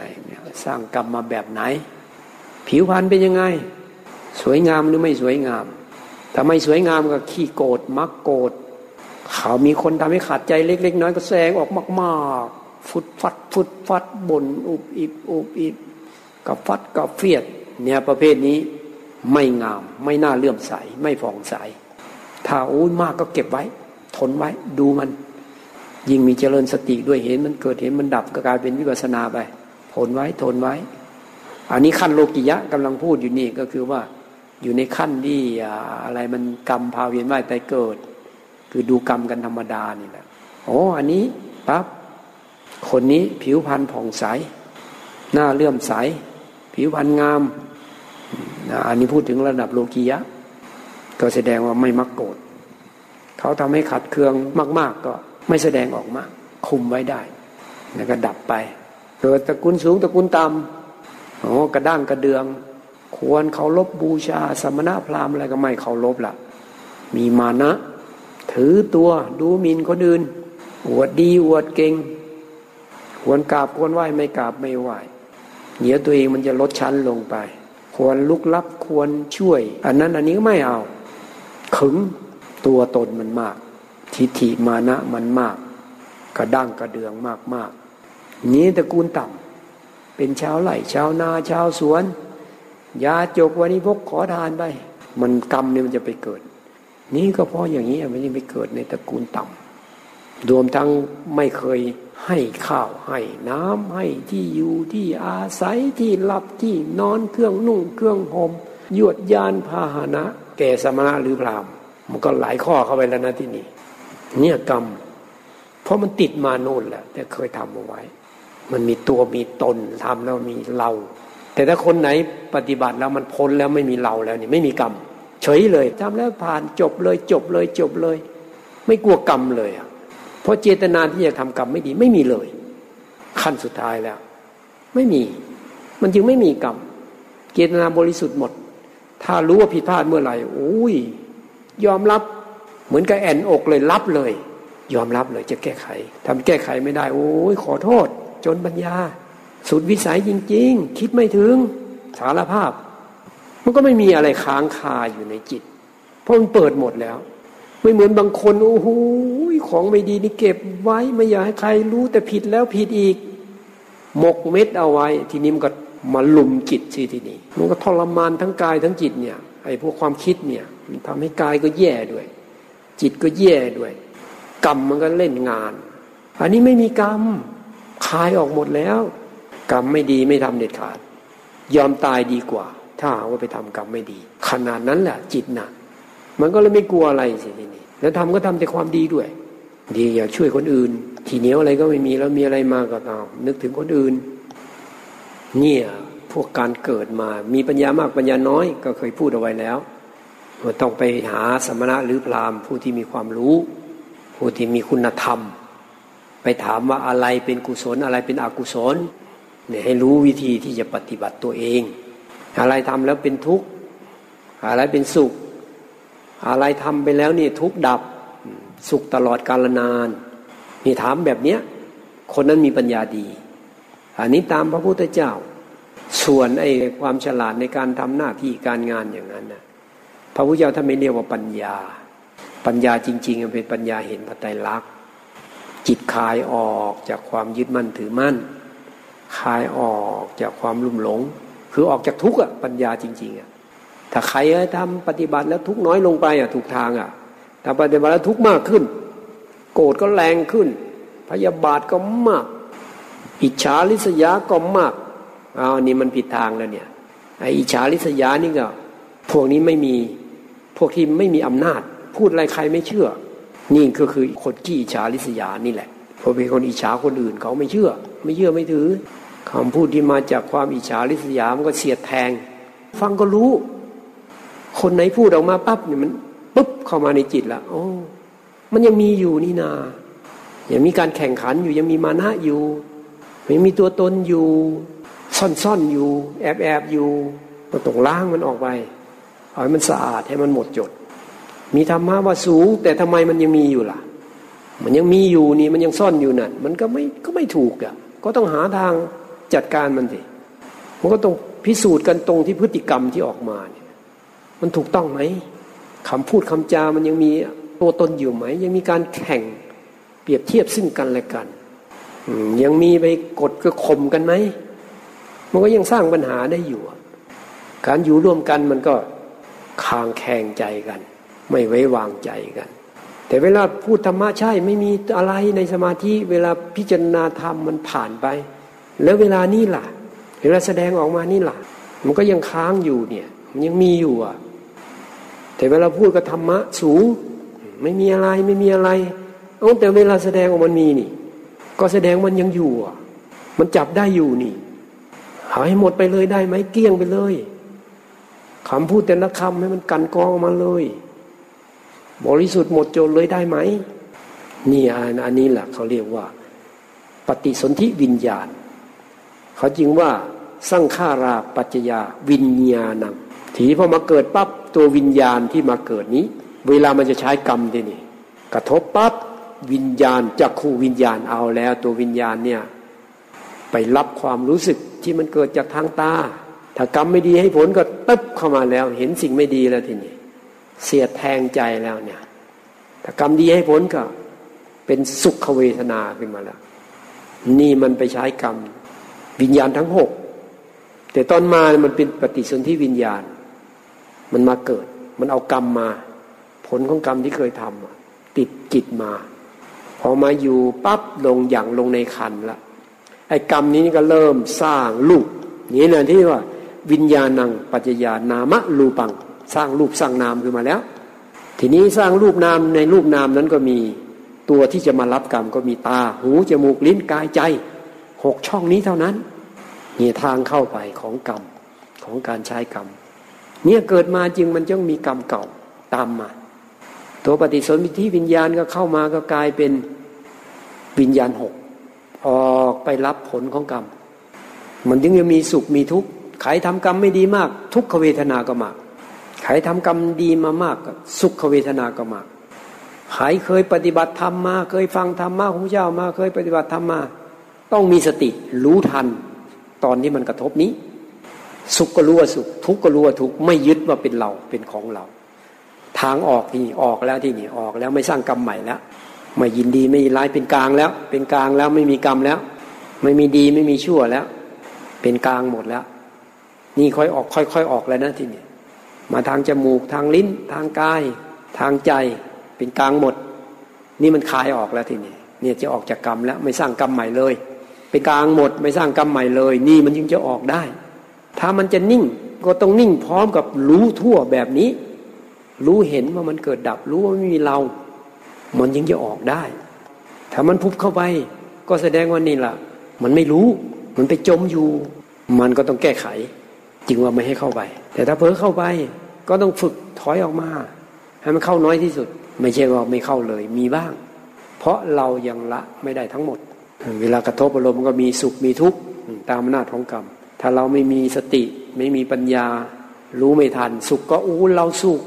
สร้างกรรมมาแบบไหน ผิวพรรณเป็นยังไง สวยงามหรือไม่สวยงามถ้าไม่สวยงามก็ขี้โกรธมักโกรธเขามีคนทำให้ขาดใจเล็ก ๆ น้อยก็แสงออกมากๆ ฟุดฟัด ฟุดฟัดบนอุบอิบอุบอิบกับฟัดกับเฟียด เนี่ยประเภทนี้ไม่งาม ไม่น่าเลื่อมใส ไม่ผ่องใส ถ้าโอ้ยมากก็เก็บไว้ ทนไว้ดูมัน ยิ่งมีเจริญสติด้วยเห็นมันเกิดเห็นมันดับก็กลายเป็นวิปัสนาไปทนไว้ทนไว้ อันนี้ขั้นโลกิยะกำลังพูดอยู่นี่ก็คือว่าอยู่ในขั้นที่อะไรมันกรรมพาเวียนว่ายตายเกิด คือดูกรรมกันธรรมดานี่แหละโอ้อันนี้ปั๊บคนนี้ผิวพรรณผ่องใส หน้าเลื่อมใส ผิวพรรณงามอันนี้พูดถึงระดับโลกียะ ก็แสดงว่าไม่มักโกรธเขาทำให้ขัดเคืองมาก ๆ ก็ ไม่แสดงออกมา คุมไว้ได้ แล้วก็ดับไปเกิดตระกูลสูงตระกูลต่ำโอ้กระด้างกระเดือง ควรเคารพบบูชาสมณะพราหมณ์อะไรก็ไม่เคารพละมีมานะ ถือตัวดูหมิ่นคนอื่นอวดดีอวดเก่งควรกราบควรไหว้ไม่กราบไม่ไหว้เดี๋ยวตัวเองมันจะลดชั้นลงไป ควรลุกลับควรช่วย อันนั้นอันนี้ไม่เอา ขึงตัวตนมันมาก ทิฏฐิมานะมันมาก กระด้างกระเดืองมากมากนี้ตระกูลต่ำเป็นชาวไร่ชาวนาชาวสวนยาจกวันนี้พกขอทานไป มันกรรมเนี่ยมันจะไปเกิด นี่ก็เพราะอย่างนี้มันยังไปเกิดในตระกูลต่ำรวมทั้งไม่เคยให้ข้าวให้น้ำให้ที่อยู่ที่อาศัยที่หลับที่นอนเครื่องนุ่งเครื่องห่มยวดยานพาหนะ แก่สมณะหรือพรามมันก็หลายข้อเข้าไปแล้วนะที่นี่ เนี่ยกรรม เพราะมันติดมาโน่นแหละแต่เคยทำเอาไว้ มันมีตัวมีตนทำแล้วมีเรา แต่ถ้าคนไหนปฏิบัติแล้วมันพ้นแล้วไม่มีเราแล้วนี่ไม่มีกรรม เฉยเลยทำแล้วผ่านจบเลยจบเลยจบเลย ไม่กลัวกรรมเลยอะเพราะเจตนาที่จะทำกรรมไม่ดีไม่มีเลย ขั้นสุดท้ายแล้ว ไม่มี มันจึงไม่มีกรรมเจตนาบริสุทธิ์หมด ถ้ารู้ว่าผิดพลาดเมื่อไหร่โอ้ย ยอมรับ เหมือนกับแอนอกเลยรับเลย ยอมรับเลยจะแก้ไขทำแก้ไขไม่ได้ โอ้ยขอโทษ จนปัญญา สุดวิสัยจริง ๆ คิดไม่ถึงสารภาพ มันก็ไม่มีอะไรค้างคาอยู่ในจิต เพราะมันเปิดหมดแล้ว ไม่เหมือนบางคนโอ้โหของไม่ดีนี่เก็บไว้ไม่อยากให้ใครรู้แต่ผิดแล้วผิดอีกหมกเม็ดเอาไว้ ทีนี้มันก็มาลุมจิตสิทีนี้มันก็ทรมานทั้งกายทั้งจิตเนี่ยไอ้พวกความคิดเนี่ยมันทำให้กายก็แย่ด้วย จิตก็แย่ด้วย กรรมมันก็เล่นงาน อันนี้ไม่มีกรรมคายออกหมดแล้ว กรรมไม่ดีไม่ทำเด็ดขาด ยอมตายดีกว่า ถ้าว่าไปทำกรรมไม่ดี ขนาดนั้นแหละจิตหนักมันก็เลยไม่กลัวอะไรสิทีนี้แล้วทำก็ทำแต่ความดีด้วย ดีอย่าช่วยคนอื่น ทีเหนียวอะไรก็ไม่มีแล้วมีอะไรมาก็เอานึกถึงคนอื่น เนี่ยพวกการเกิดมามีปัญญามากปัญญาน้อยก็เคยพูดเอาไว้แล้ว ว่าต้องไปหาสมณะหรือพราหมณ์ผู้ที่มีความรู้ ผู้ที่มีคุณธรรม ไปถามว่าอะไรเป็นกุศลอะไรเป็นอกุศลเนี่ยให้รู้วิธีที่จะปฏิบัติตัวเอง อะไรทำแล้วเป็นทุกข์อะไรเป็นสุข อะไรทำไปแล้วนี่ทุกข์ดับสุขตลอดกาลนานนี่ถามแบบเนี้ยคนนั้นมีปัญญาดี อันนี้ตามพระพุทธเจ้า ส่วนไอ้ความฉลาดในการทำหน้าที่การงานอย่างนั้นนะ พระพุทธเจ้าท่านไม่เรียกว่าปัญญา ปัญญาจริงๆมันเป็นปัญญาเห็นพระไตรลักษณ์จิตคลายออกจากความยึดมั่นถือมั่นคลายออกจากความลุ่มหลง คือออกจากทุกข์อะปัญญาจริงๆอะถ้าใครทำปฏิบัติแล้วทุกน้อยลงไปอะถูกทางอะถ้าปฏิบัติแล้วทุกข์มากขึ้น โกรธก็แรงขึ้น พยาบาทก็มาก อิจฉาริษยาก็มากอ้าวนี่มันผิดทางแล้วเนี่ยไออิจฉาริษยานี่ก็พวกนี้ไม่มี วกที่ไม่มีอำนาจ พูดอะไรใครไม่เชื่อ นี่ก็คือคนที่อิจฉาริษยานี่แหละพอเป็นคนอิจฉาคนอื่นเขาไม่เชื่อ ไม่เชื่อไม่ถือคำพูดที่มาจากความอิจฉาริษยามันก็เสียดแทง ฟังก็รู้ คนไหนพูดออกมาปั๊บเนี่ยมันปุ๊บเข้ามาในจิตละโอ้มันยังมีอยู่นี่นายังมีการแข่งขันอยู่ยังมีมานะอยู่ไม่มีตัวตนอยู่ ซ่อนๆอยู่ แอบๆอยู่ก็ต้องล้างมันออกไป เอาให้มันสะอาดให้มันหมดจด มีธรรมะว่าสูง แต่ทำไมมันยังมีอยู่ล่ะ มันยังมีอยู่นี่มันยังซ่อนอยู่นั่นมันก็ไม่ก็ไม่ถูกอะก็ต้องหาทางจัดการมันสิมันก็ต้องพิสูจน์กันตรงที่พฤติกรรมที่ออกมาเนี่ยมันถูกต้องไหมคำพูดคำจามันยังมีตัวตนอยู่ไหม ยังมีการแข่งเปรียบเทียบซึ่งกันและกันยังมีไปกดก็ข่มกันไหมมันก็ยังสร้างปัญหาได้อยู่ การอยู่ร่วมกันมันก็ คางแข่งใจกัน ไม่ไว้วางใจกัน แต่เวลาพูดธรรมะใช่ไม่มีอะไรในสมาธิเวลาพิจารณาธรรมมันผ่านไป แล้วเวลานี้ล่ะ เวลาแสดงออกมานี่ล่ะ มันก็ยังค้างอยู่เนี่ย มันยังมีอยู่อะ แต่เวลาพูดกับธรรมะสูง ไม่มีอะไรไม่มีอะไรเอแต่เวลาแสดงออกมันมีนี่ ก็แสดงมันยังอยู่อะ มันจับได้อยู่นี่หายหมดไปเลยได้ไหมเกี้ยงไปเลย คำพูดแต่ละคำให้มันกันกองมาเลย บริสุทธิ์หมดจดเลยได้ไหมนี่อันนี้แหละเขาเรียกว่า ปฏิสนธิวิญญาณ เขาจึงว่าสร้างขาราปัจจยาวิญญาณังทีพอมาเกิดปั๊บตัววิญญาณที่มาเกิดนี้ เวลามันจะใช้กรรมทีนี่กระทบปั๊บวิญญาณจักขูวิญญาณเอาแล้ว ตัววิญญาณเนี่ยไปรับความรู้สึกที่มันเกิดจากทางตา ถ้ากรรมไม่ดีให้ผลก็ตึ๊บเข้ามาแล้ว เห็นสิ่งไม่ดีแล้วทีนี้เสียดแทงใจแล้วเนี่ย ถ้ากรรมดีให้ผลก็ เป็นสุขเวทนาขึ้นมาแล้ว นี่มันไปใช้กรรม วิญญาณทั้งหกแต่ตอนมามันเป็นปฏิสนธิวิญญาณ มันมาเกิด มันเอากรรมมา ผลของกรรมที่เคยทำติดจิตมา พอมาอยู่ปั๊บลงอย่างลงในคันละไอ้กรรมนี้ก็เริ่มสร้างรูปนี่นะที่ว่า วิญญาณังปัจจญานามะรูปัง สร้างรูปสร้างนามขึ้นมาแล้ว ทีนี้สร้างรูปนามในรูปนามนั้นก็มีตัวที่จะมารับกรรมก็มีตา หูจมูกลิ้นกายใจหกช่องนี้เท่านั้นนี่ทางเข้าไปของกรรมของการใช้กรรม เนี่ยเกิดมาจริงมันต้องมีกรรมเก่าตามมา ตัวปฏิสนธิวิญญาณก็เข้ามาก็กลายเป็นวิญญาณหกออกไปรับผลของกรรม มันจึงจะมีสุขมีทุกข์ ใครทำกรรมไม่ดีมาก ทุกขเวทนาก็มากใครทำกรรมดีมามากสุขเวทนาก็มากใครเคยปฏิบัติธรรมมา เคยฟังธรรมมาของเจ้ามา เคยปฏิบัติธรรมมา ต้องมีสติรู้ทัน ตอนที่มันกระทบนี้ สุขก็รู้ว่าสุข ทุกข์ก็รู้ว่าทุกข์ไม่ยึดว่าเป็นเราเป็นของเรา ทางออกที่ออกแล้วที่นี่ออกแล้วไม่สร้างกรรมใหม่แล้วไม่ยินดีไม่ร้ายเป็นกลางแล้ว เป็นกลางแล้วไม่มีกรรมแล้ว ไม่มีดีไม่มีชั่วแล้ว เป็นกลางหมดแล้ว นี่ค่อยออกค่อย ๆ ออกแล้วนะที่นี่มาทางจมูกทางลิ้น ทางกาย ทางใจเป็นกลางหมด นี่มันคลายออกแล้วทีนี้เนี่ยจะออกจากกรรมแล้วไม่สร้างกรรมใหม่เลยเป็นกลางหมดไม่สร้างกรรมใหม่เลย นี่มันจึงจะออกได้ ถ้ามันจะนิ่งก็ต้องนิ่งพร้อมกับรู้ทั่วแบบนี้ รู้เห็นว่ามันเกิดดับรู้ว่าไม่มีเรา มันยังจะออกได้ ถ้ามันพุบเข้าไปก็แสดงว่านี่แหละมันไม่รู้ มันไปจมอยู่ มันก็ต้องแก้ไข จึงว่าไม่ให้เข้าไป แต่ถ้าเผลอเข้าไปก็ต้องฝึกถอยออกมา ให้มันเข้าน้อยที่สุด ไม่ใช่ว่าไม่เข้าเลยมีบ้าง เพราะเรายังละไม่ได้ทั้งหมด เวลากระทบอารมณ์ก็มีสุขมีทุกข์ตามอำนาจของกรรม ถ้าเราไม่มีสติไม่มีปัญญา รู้ไม่ทัน สุขก็อู้เราสุข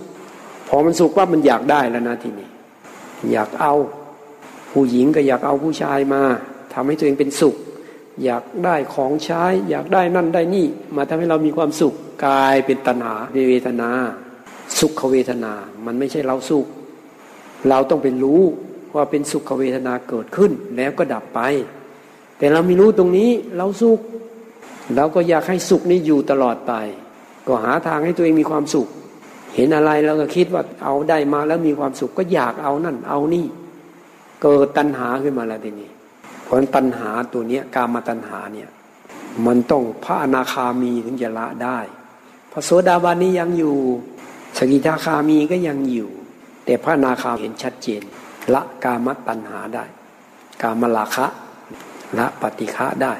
พอมันสุขว่ามันอยากได้แล้วนะทีนี้ อยากเอา ผู้หญิงก็อยากเอาผู้ชายมาทำให้ตัวเองเป็นสุข อยากได้ของใช้ อยากได้นั่นได้นี่ มาทำให้เรามีความสุขกลายเป็นตัณหาเวทนา สุขเวทนา มันไม่ใช่เราสุข เราต้องเป็นรู้ว่าเป็นสุขเวทนาเกิดขึ้นแล้วก็ดับไป แต่เราไม่รู้ตรงนี้เราสุขเราก็อยากให้สุขนี้อยู่ตลอดไป ก็หาทางให้ตัวเองมีความสุข เห็นอะไรเราก็คิดว่าเอาได้มาแล้วมีความสุขก็อยากเอานั่น เอานี่ เกิดตัณหาขึ้นมาแล้วทีนี้ เพราะตัณหาตัวเนี้ยกามาตัณหาเนี่ยมันต้องพระอนาคามีถึงจะละได้พระโสดาบันนี้ยังอยู่สกิทาคามีก็ยังอยู่ แต่พระอนาคาเห็นชัดเจน ละกามตัณหาได้ กามลาคะละปฏิฆะได้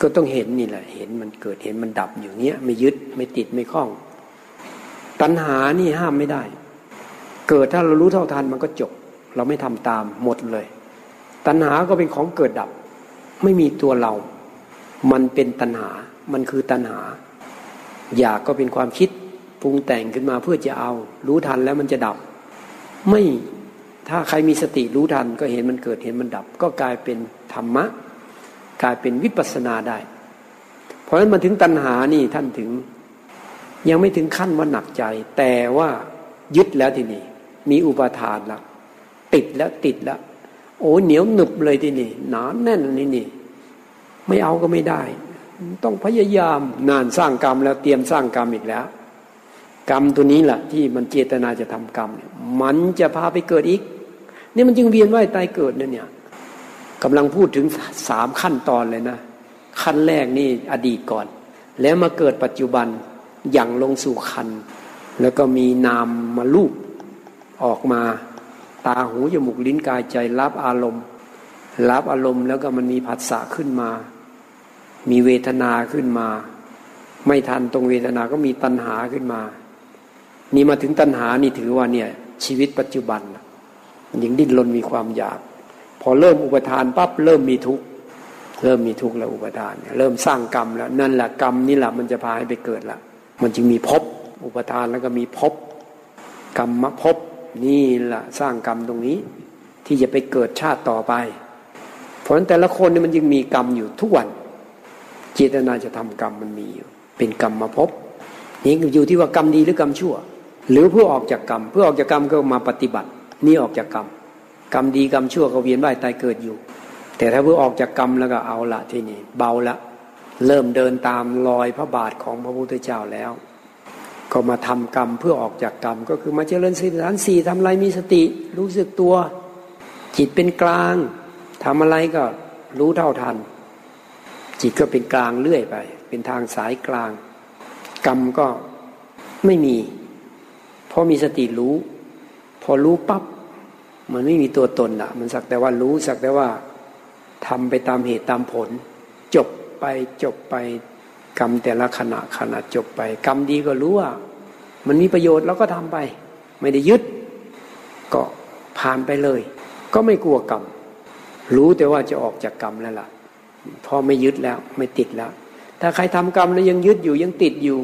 ก็ต้องเห็นนี่แหละ เห็นมันเกิดเห็นมันดับอยู่เนี้ย ไม่ยึดไม่ติดไม่คล้อง ตัณหานี่ห้ามไม่ได้ เกิดถ้าเรารู้เท่าทันมันก็จบ เราไม่ทำตามหมดเลย ตัณหาก็เป็นของเกิดดับ ไม่มีตัวเรา มันเป็นตัณหา มันคือตัณหา อยากก็เป็นความคิดปรุงแต่งขึ้นมาเพื่อจะเอา รู้ทันแล้วมันจะดับ ไม่ถ้าใครมีสติรู้ทันก็เห็นมันเกิดเห็นมันดับ ก็กลายเป็นธรรมะ กลายเป็นวิปัสสนาได้ เพราะฉะนั้นมาถึงตัณหานี่ท่านถึง ยังไม่ถึงขั้นว่าหนักใจ แต่ว่ายึดแล้วทีนี้มีอุปทานแล้วติดแล้วติดแล้ว โอ้เหนียวหนึบเลยที่นี่หนาแน่นนี่นี่ ไม่เอาก็ไม่ได้ ต้องพยายามนานสร้างกรรมแล้วเตรียมสร้างกรรมอีกแล้ว กรรมตัวนี้แหละที่มันเจตนาจะทำกรรมเนี่ยมันจะพาไปเกิดอีกนี่มันจึงเวียนว่ายตายเกิดนั่นเนี่ยกำลังพูดถึงสามขั้นตอนเลยนะขั้นแรกนี่อดีตก่อน แล้วมาเกิดปัจจุบันอย่างลงสู่คัน แล้วก็มีนามมาลูกออกมา ตาหูจมูกลิ้นกายใจรับอารมณ์ รับอารมณ์แล้วก็มันมีผัสสะขึ้นมา มีเวทนาขึ้นมา ไม่ทันตรงเวทนาก็มีตัณหาขึ้นมา นี่มาถึงตัณหานี่ถือว่าเนี่ยชีวิตปัจจุบันยังดิ้นรนมีความอยาก พอเริ่มอุปทานปั๊บเริ่มมีทุกข์เริ่มมีทุกข์แล้วอุปทาน เริ่มสร้างกรรมแล้วนั่นแหละกรรมนี่แหละมันจะพาให้ไปเกิดละมันจึงมีภพอุปทานแล้วก็มีภพกรรมภพ นี่แหละสร้างกรรมตรงนี้ ที่จะไปเกิดชาติต่อไป เพราะฉะนั้นแต่ละคนนี่มันยังมีกรรมอยู่ทุกวัน เจตนาจะทำกรรมมันมีอยู่เป็นกรรมมาพบนี่อยู่ที่ว่ากรรมดีหรือกรรมชั่ว หรือเพื่อออกจากกรรม เพื่อออกจากกรรมก็มาปฏิบัติ นี่ออกจากกรรม กรรมดีกรรมชั่วก็เวียนว่ายตายเกิดอยู่ แต่ถ้าเพื่อออกจากกรรมแล้วก็เอาละที่นี่เบาละ เริ่มเดินตามรอยพระบาทของพระพุทธเจ้าแล้ว ก็มาทำกรรมเพื่อออกจากกรรม ก็คือมาเจริญสติฐานสี่ทำอะไรมีสติ รู้สึกตัว จิตเป็นกลางทำอะไรก็รู้เท่าทัน จิตก็เป็นกลางเรื่อยไป เป็นทางสายกลาง กรรมก็ไม่มี เพราะมีสติรู้ พอรู้ปับ๊บมันไม่มีตัวตนละมันสักแต่ว่ารู้สักแต่ว่าทำไปตามเหตุตามผล จบไปจบไปกรรมแต่ละขณะขณะจบไป กรรมดีก็รู้ว่า มันมีประโยชน์เราก็ทำไป ไม่ได้ยึด ก็ผ่านไปเลย ก็ไม่กลัวกรรม รู้แต่ว่าจะออกจากกรรมแล้วล่ะพอไม่ยึดแล้วไม่ติดแล้ว ถ้าใครทำกรรมแล้วยังยึดอยู่ยังติดอยู่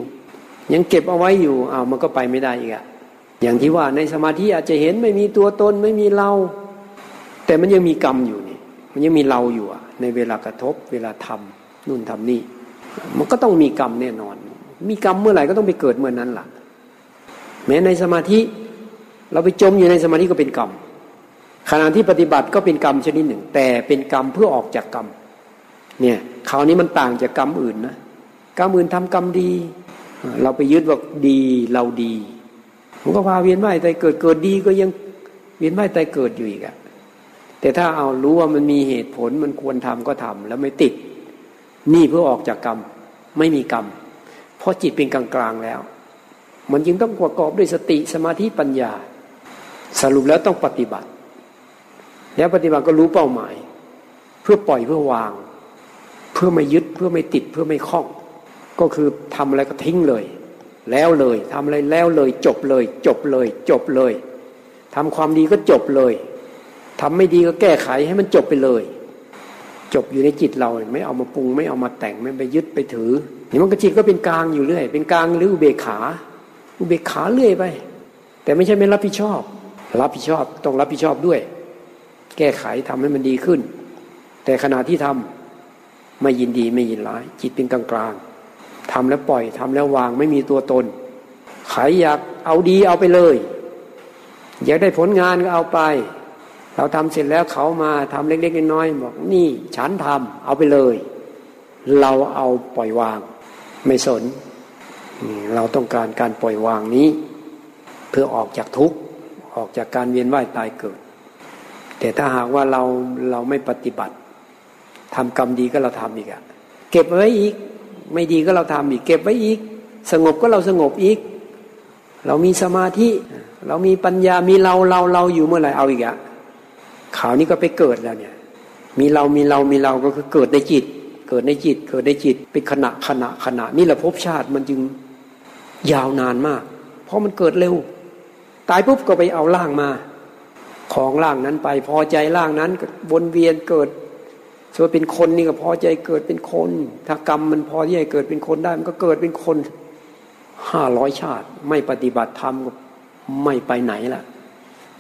ยังเก็บเอาไว้อยู่อ้าวมันก็ไปไม่ได้อีกอะอย่างที่ว่าในสมาธิอาจจะเห็นไม่มีตัวตนไม่มีเรา แต่มันยังมีกรรมอยู่นี่ มันยังมีเราอยู่อะในเวลากระทบเวลาทำนู่นทำนี่ มันก็ต้องมีกรรมแน่นอน มีกรรมเมื่อไหร่ก็ต้องไปเกิดเมื่อนนั้นล่ะ แม้ในสมาธิ เราไปจมอยู่ในสมาธิก็เป็นกรรมขณะที่ปฏิบัติก็เป็นกรรมชนิดหนึ่ง แต่เป็นกรรมเพื่อออกจากกรรมเนี่ยคราวนี้มันต่างจากกรรมอื่นนะกรรมอื่นทำกรรมดี เราไปยึดว่าดีเราดีมันก็พาเวียนว่ายตายเกิดเกิดดีก็ยังเวียนว่ายตายเกิดอยู่อีกอะแต่ถ้าเอารู้ว่ามันมีเหตุผลมันควรทำก็ทำแล้วไม่ติดนี่เพื่อออกจากกรรม ไม่มีกรรม เพราะจิตเป็นกลางกลางแล้ว มันจึงต้องประกอบด้วยสติสมาธิปัญญา สรุปแล้วต้องปฏิบัติ แล้วปฏิบัติก็รู้เป้าหมาย เพื่อปล่อยเพื่อวาง เพื่อไม่ยึดเพื่อไม่ติดเพื่อไม่คล้อง ก็คือทำอะไรก็ทิ้งเลย แล้วเลยทำอะไรแล้วเลย จบเลย จบเลย จบเลยทำความดีก็จบเลยทำไม่ดีก็แก้ไขให้มันจบไปเลยจบอยู่ในจิตเราไม่เอามาปรุงไม่เอามาแต่งไม่ไปยึดไปถือนี่มันก็จิตก็เป็นกลางอยู่เรื่อย เป็นกลางหรืออุเบกขา อุเบกขาเรื่อยไป แต่ไม่ใช่ไม่รับผิดชอบ รับผิดชอบต้องรับผิดชอบด้วย แก้ไขทำให้มันดีขึ้น แต่ขณะที่ทำไม่ยินดีไม่ยินร้าย จิตเป็นกลางกลางทำแล้วปล่อยทำแล้ววางไม่มีตัวตนใครอยากเอาดีเอาไปเลย อยากได้ผลงานก็เอาไป เราทำเสร็จแล้วเขามาทำเล็กๆน้อยๆบอกนี่ฉันทำเอาไปเลย เราเอาปล่อยวาง ไม่สน เราต้องการการปล่อยวางนี้ เพื่อออกจากทุกข์ออกจากการเวียนว่ายตายเกิด แต่ถ้าหากว่าเราเราไม่ปฏิบัติทำกรรมดีก็เราทำอีกอะเก็บไว้อีก ไม่ดีก็เราทำอีก เก็บไว้อีก สงบก็เราสงบอีก เรามีสมาธิ เรามีปัญญามีเราเราเราอยู่เมื่อไหร่เอาอีกอะข่าวนี้ก็ไปเกิดแล้วเนี่ย มีเรามีเรามีเราก็คือเกิดในจิต เกิดในจิตเกิดในจิตเป็นขณะขณะขณะนี่แหละภพชาติมันจึง ยาวนานมาก เพราะมันเกิดเร็ว ตายปุ๊บก็ไปเอาร่างมา ของร่างนั้นไป พอใจร่างนั้นวนเวียนเกิดส่วนเป็นคนนี่ก็พอใจเกิดเป็นคน ถ้ากรรมมันพอที่จะเกิดเป็นคนได้ มันก็เกิดเป็นคนห้าร้อยชาติ ไม่ปฏิบัติธรรมก็ไม่ไปไหนล่ะ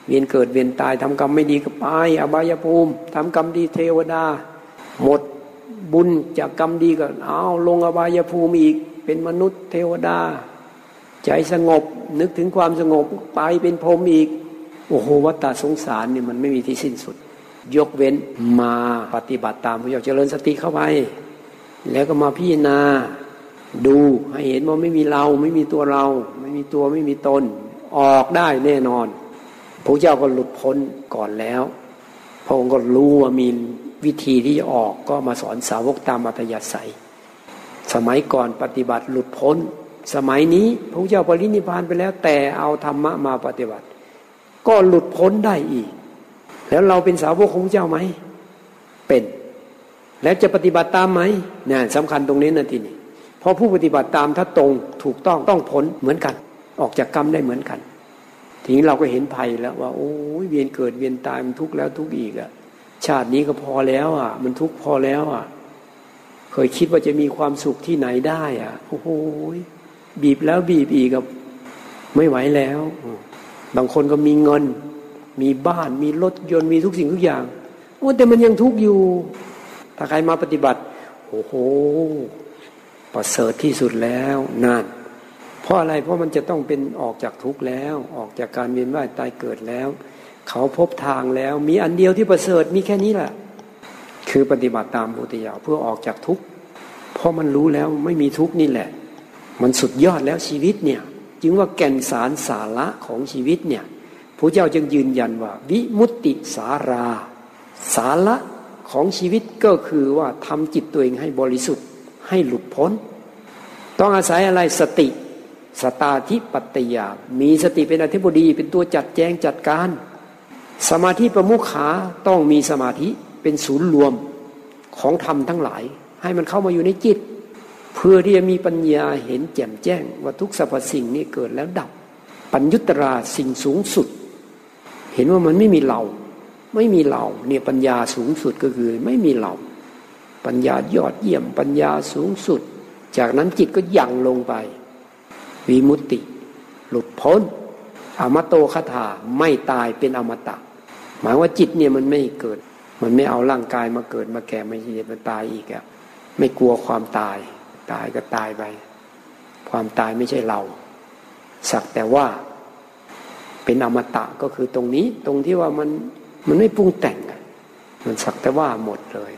เวียนเกิดเวียนตายทำกรรมไม่ดีก็ไปอบายภูมิทำกรรมดีเทวดา หมดบุญจากกรรมดีก็เอาลงอบายภูมิอีก เป็นมนุษย์เทวดา ใจสงบนึกถึงความสงบไปเป็นพรมอีก โอ้โหวัฏฏสงสารเนี่ยมันไม่มีที่สิ้นสุด ยกเว้นมาปฏิบัติตามพระเจ้าเจริญสติเข้าไป แล้วก็มาพิจารณาดูให้เห็นว่าไม่มีเราไม่มีตัวเรา ไม่มีตัวไม่มีตน ออกได้แน่นอนพระเจ้าก็หลุดพ้นก่อนแล้วพระองค์ก็รู้ว่ามีวิธีที่จะออกก็มาสอนสาวกตามอัตยาศัย สมัยก่อนปฏิบัติหลุดพ้น สมัยนี้พระเจ้าปรินิพานไปแล้ว แต่เอาธรรมะมาปฏิบัติ ก็หลุดพ้นได้อีก แล้วเราเป็นสาวกของพระเจ้าไหมเป็น แล้วจะปฏิบัติตามไหมเนี่ยสำคัญตรงนี้นะทีนี้พอผู้ปฏิบัติตามถ้าตรงถูกต้องต้องผลเหมือนกัน ออกจากกรรมได้เหมือนกัน ทีนี้เราก็เห็นภัยแล้วว่า โอ้ยเวียนเกิดเวียนตายมันทุกข์แล้วทุกข์อีกอะชาตินี้ก็พอแล้วอะ มันทุกข์พอแล้วอะ เคยคิดว่าจะมีความสุขที่ไหนได้อะโอ้โห บีบแล้วบีบอีกกับไม่ไหวแล้ว บางคนก็มีเงิน มีบ้าน มีรถยนต์มีทุกสิ่งทุกอย่างโอ้แต่มันยังทุกข์อยู่ ถ้าใครมาปฏิบัติ โอ้โหประเสริฐที่สุดแล้วนั่นเพราะอะไรเพราะมันจะต้องเป็นออกจากทุกข์แล้ว ออกจากการเวียนว่ายตายเกิดแล้ว เขาพบทางแล้ว มีอันเดียวที่ประเสริฐมีแค่นี้แหละคือปฏิบัติตามพุทธิยาเพื่อออกจากทุกข์เพราะมันรู้แล้วไม่มีทุกข์นี่แหละ มันสุดยอดแล้วชีวิตเนี่ย จึงว่าแก่นสารสาระของชีวิตเนี่ยพระเจ้าจึงยืนยันว่า วิมุตติสารา สาระของชีวิตก็คือว่าทำจิตตัวเองให้บริสุทธิ์ให้หลุดพ้น ต้องอาศัยอะไรสติ สตาธิปัตยามีสติเป็นอธิบดีเป็นตัวจัดแจงจัดการ สมาธิประมุขาต้องมีสมาธิเป็นศูนย์รวมของธรรมทั้งหลาย ให้มันเข้ามาอยู่ในจิต เพื่อที่จะมีปัญญาเห็นแจ่มแจ้ง ว่าทุกสรรพสิ่งนี้เกิดแล้วดับ ปัญญุตราสิ่งสูงสุด เห็นว่ามันไม่มีเรา ไม่มีเราเนี่ยปัญญาสูงสุดก็คือไม่มีเรา ปัญญายอดเยี่ยมปัญญาสูงสุด จากนั้นจิตก็ยั่งลงไปวิมุตติ หลุดพ้น อมโตคาถาไม่ตายเป็นอมตะ หมายว่าจิตเนี่ยมันไม่เกิด มันไม่เอาร่างกายมาเกิดมาแก่มาเจ็บมาตายอีกอะไม่กลัวความตาย ตายก็ตายไป ความตายไม่ใช่เรา สักแต่ว่าเป็นอมตะก็คือตรงนี้ ตรงที่ว่ามันมันไม่ปรุงแต่งมันสักแต่ว่าหมดเลย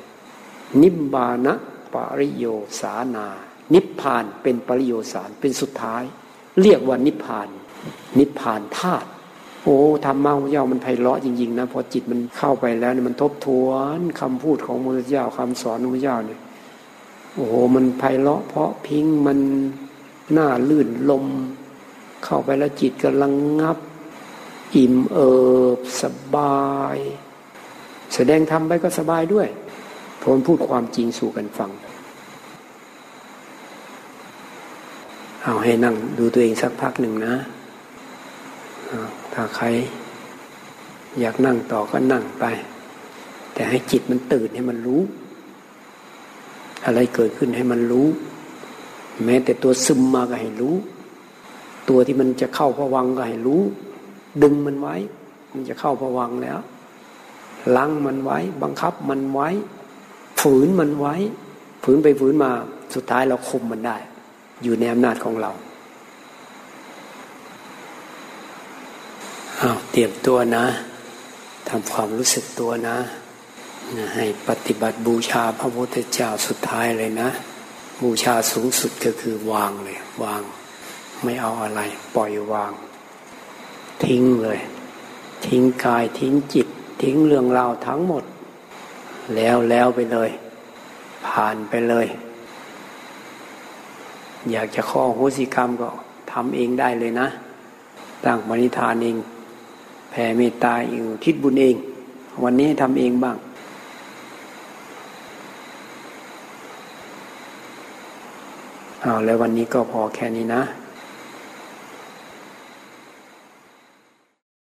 นิบานะปริโยสานา นิพพานเป็นปริโยสารเป็นสุดท้าย เรียกว่านิพพาน นิพพานธาตุโอ้ธรรมะของเจ้ามันไพเราะจริงๆนะพอจิตมันเข้าไปแล้วเนี่ยมันทบทวนคำพูดของพระเจ้าคำสอนของพระเจ้าเนี่ย โอ้โหมันไพเราะเพราะพิงมันหน้าลื่นลม เข้าไปแล้วจิตกำลังงับ อิ่มเอิบสบาย แสดงธรรมไปก็สบายด้วยพรพูดความจริงสู่กันฟัง เอาให้นั่งดูตัวเองสักพักหนึ่งนะถ้าใคร อยากนั่งต่อก็นั่งไป แต่ให้จิตมันตื่นให้มันรู้ อะไรเกิดขึ้นให้มันรู้ แม้แต่ตัวซึมมาก็ให้รู้ ตัวที่มันจะเข้าพวังก็ให้รู้ ดึงมันไว้ มันจะเข้าผวังแล้วลังมันไว้ บังคับมันไว้ ฝืนมันไว้ ฝืนไปฝืนมาสุดท้ายเราคุมมันได้ อยู่ในอำนาจของเราเอาเตรียมตัวนะทำความรู้สึกตัวนะ ให้ปฏิบัติบูชาพระพุทธเจ้าสุดท้ายเลยนะ บูชาสูงสุดก็คือวางเลย วาง ไม่เอาอะไร ปล่อยวาง ทิ้งเลย ทิ้งกายทิ้งจิต ทิ้งเรื่องราวทั้งหมด แล้วแล้วไปเลย ผ่านไปเลย อยากจะข้อโหสิกรรมก็ทำเองได้เลยนะตั้งมณิธานเองแผ่เมตตาเองทิศบุญเอง วันนี้ทำเองบ้าง เอาแล้ววันนี้ก็พอแค่นี้นะ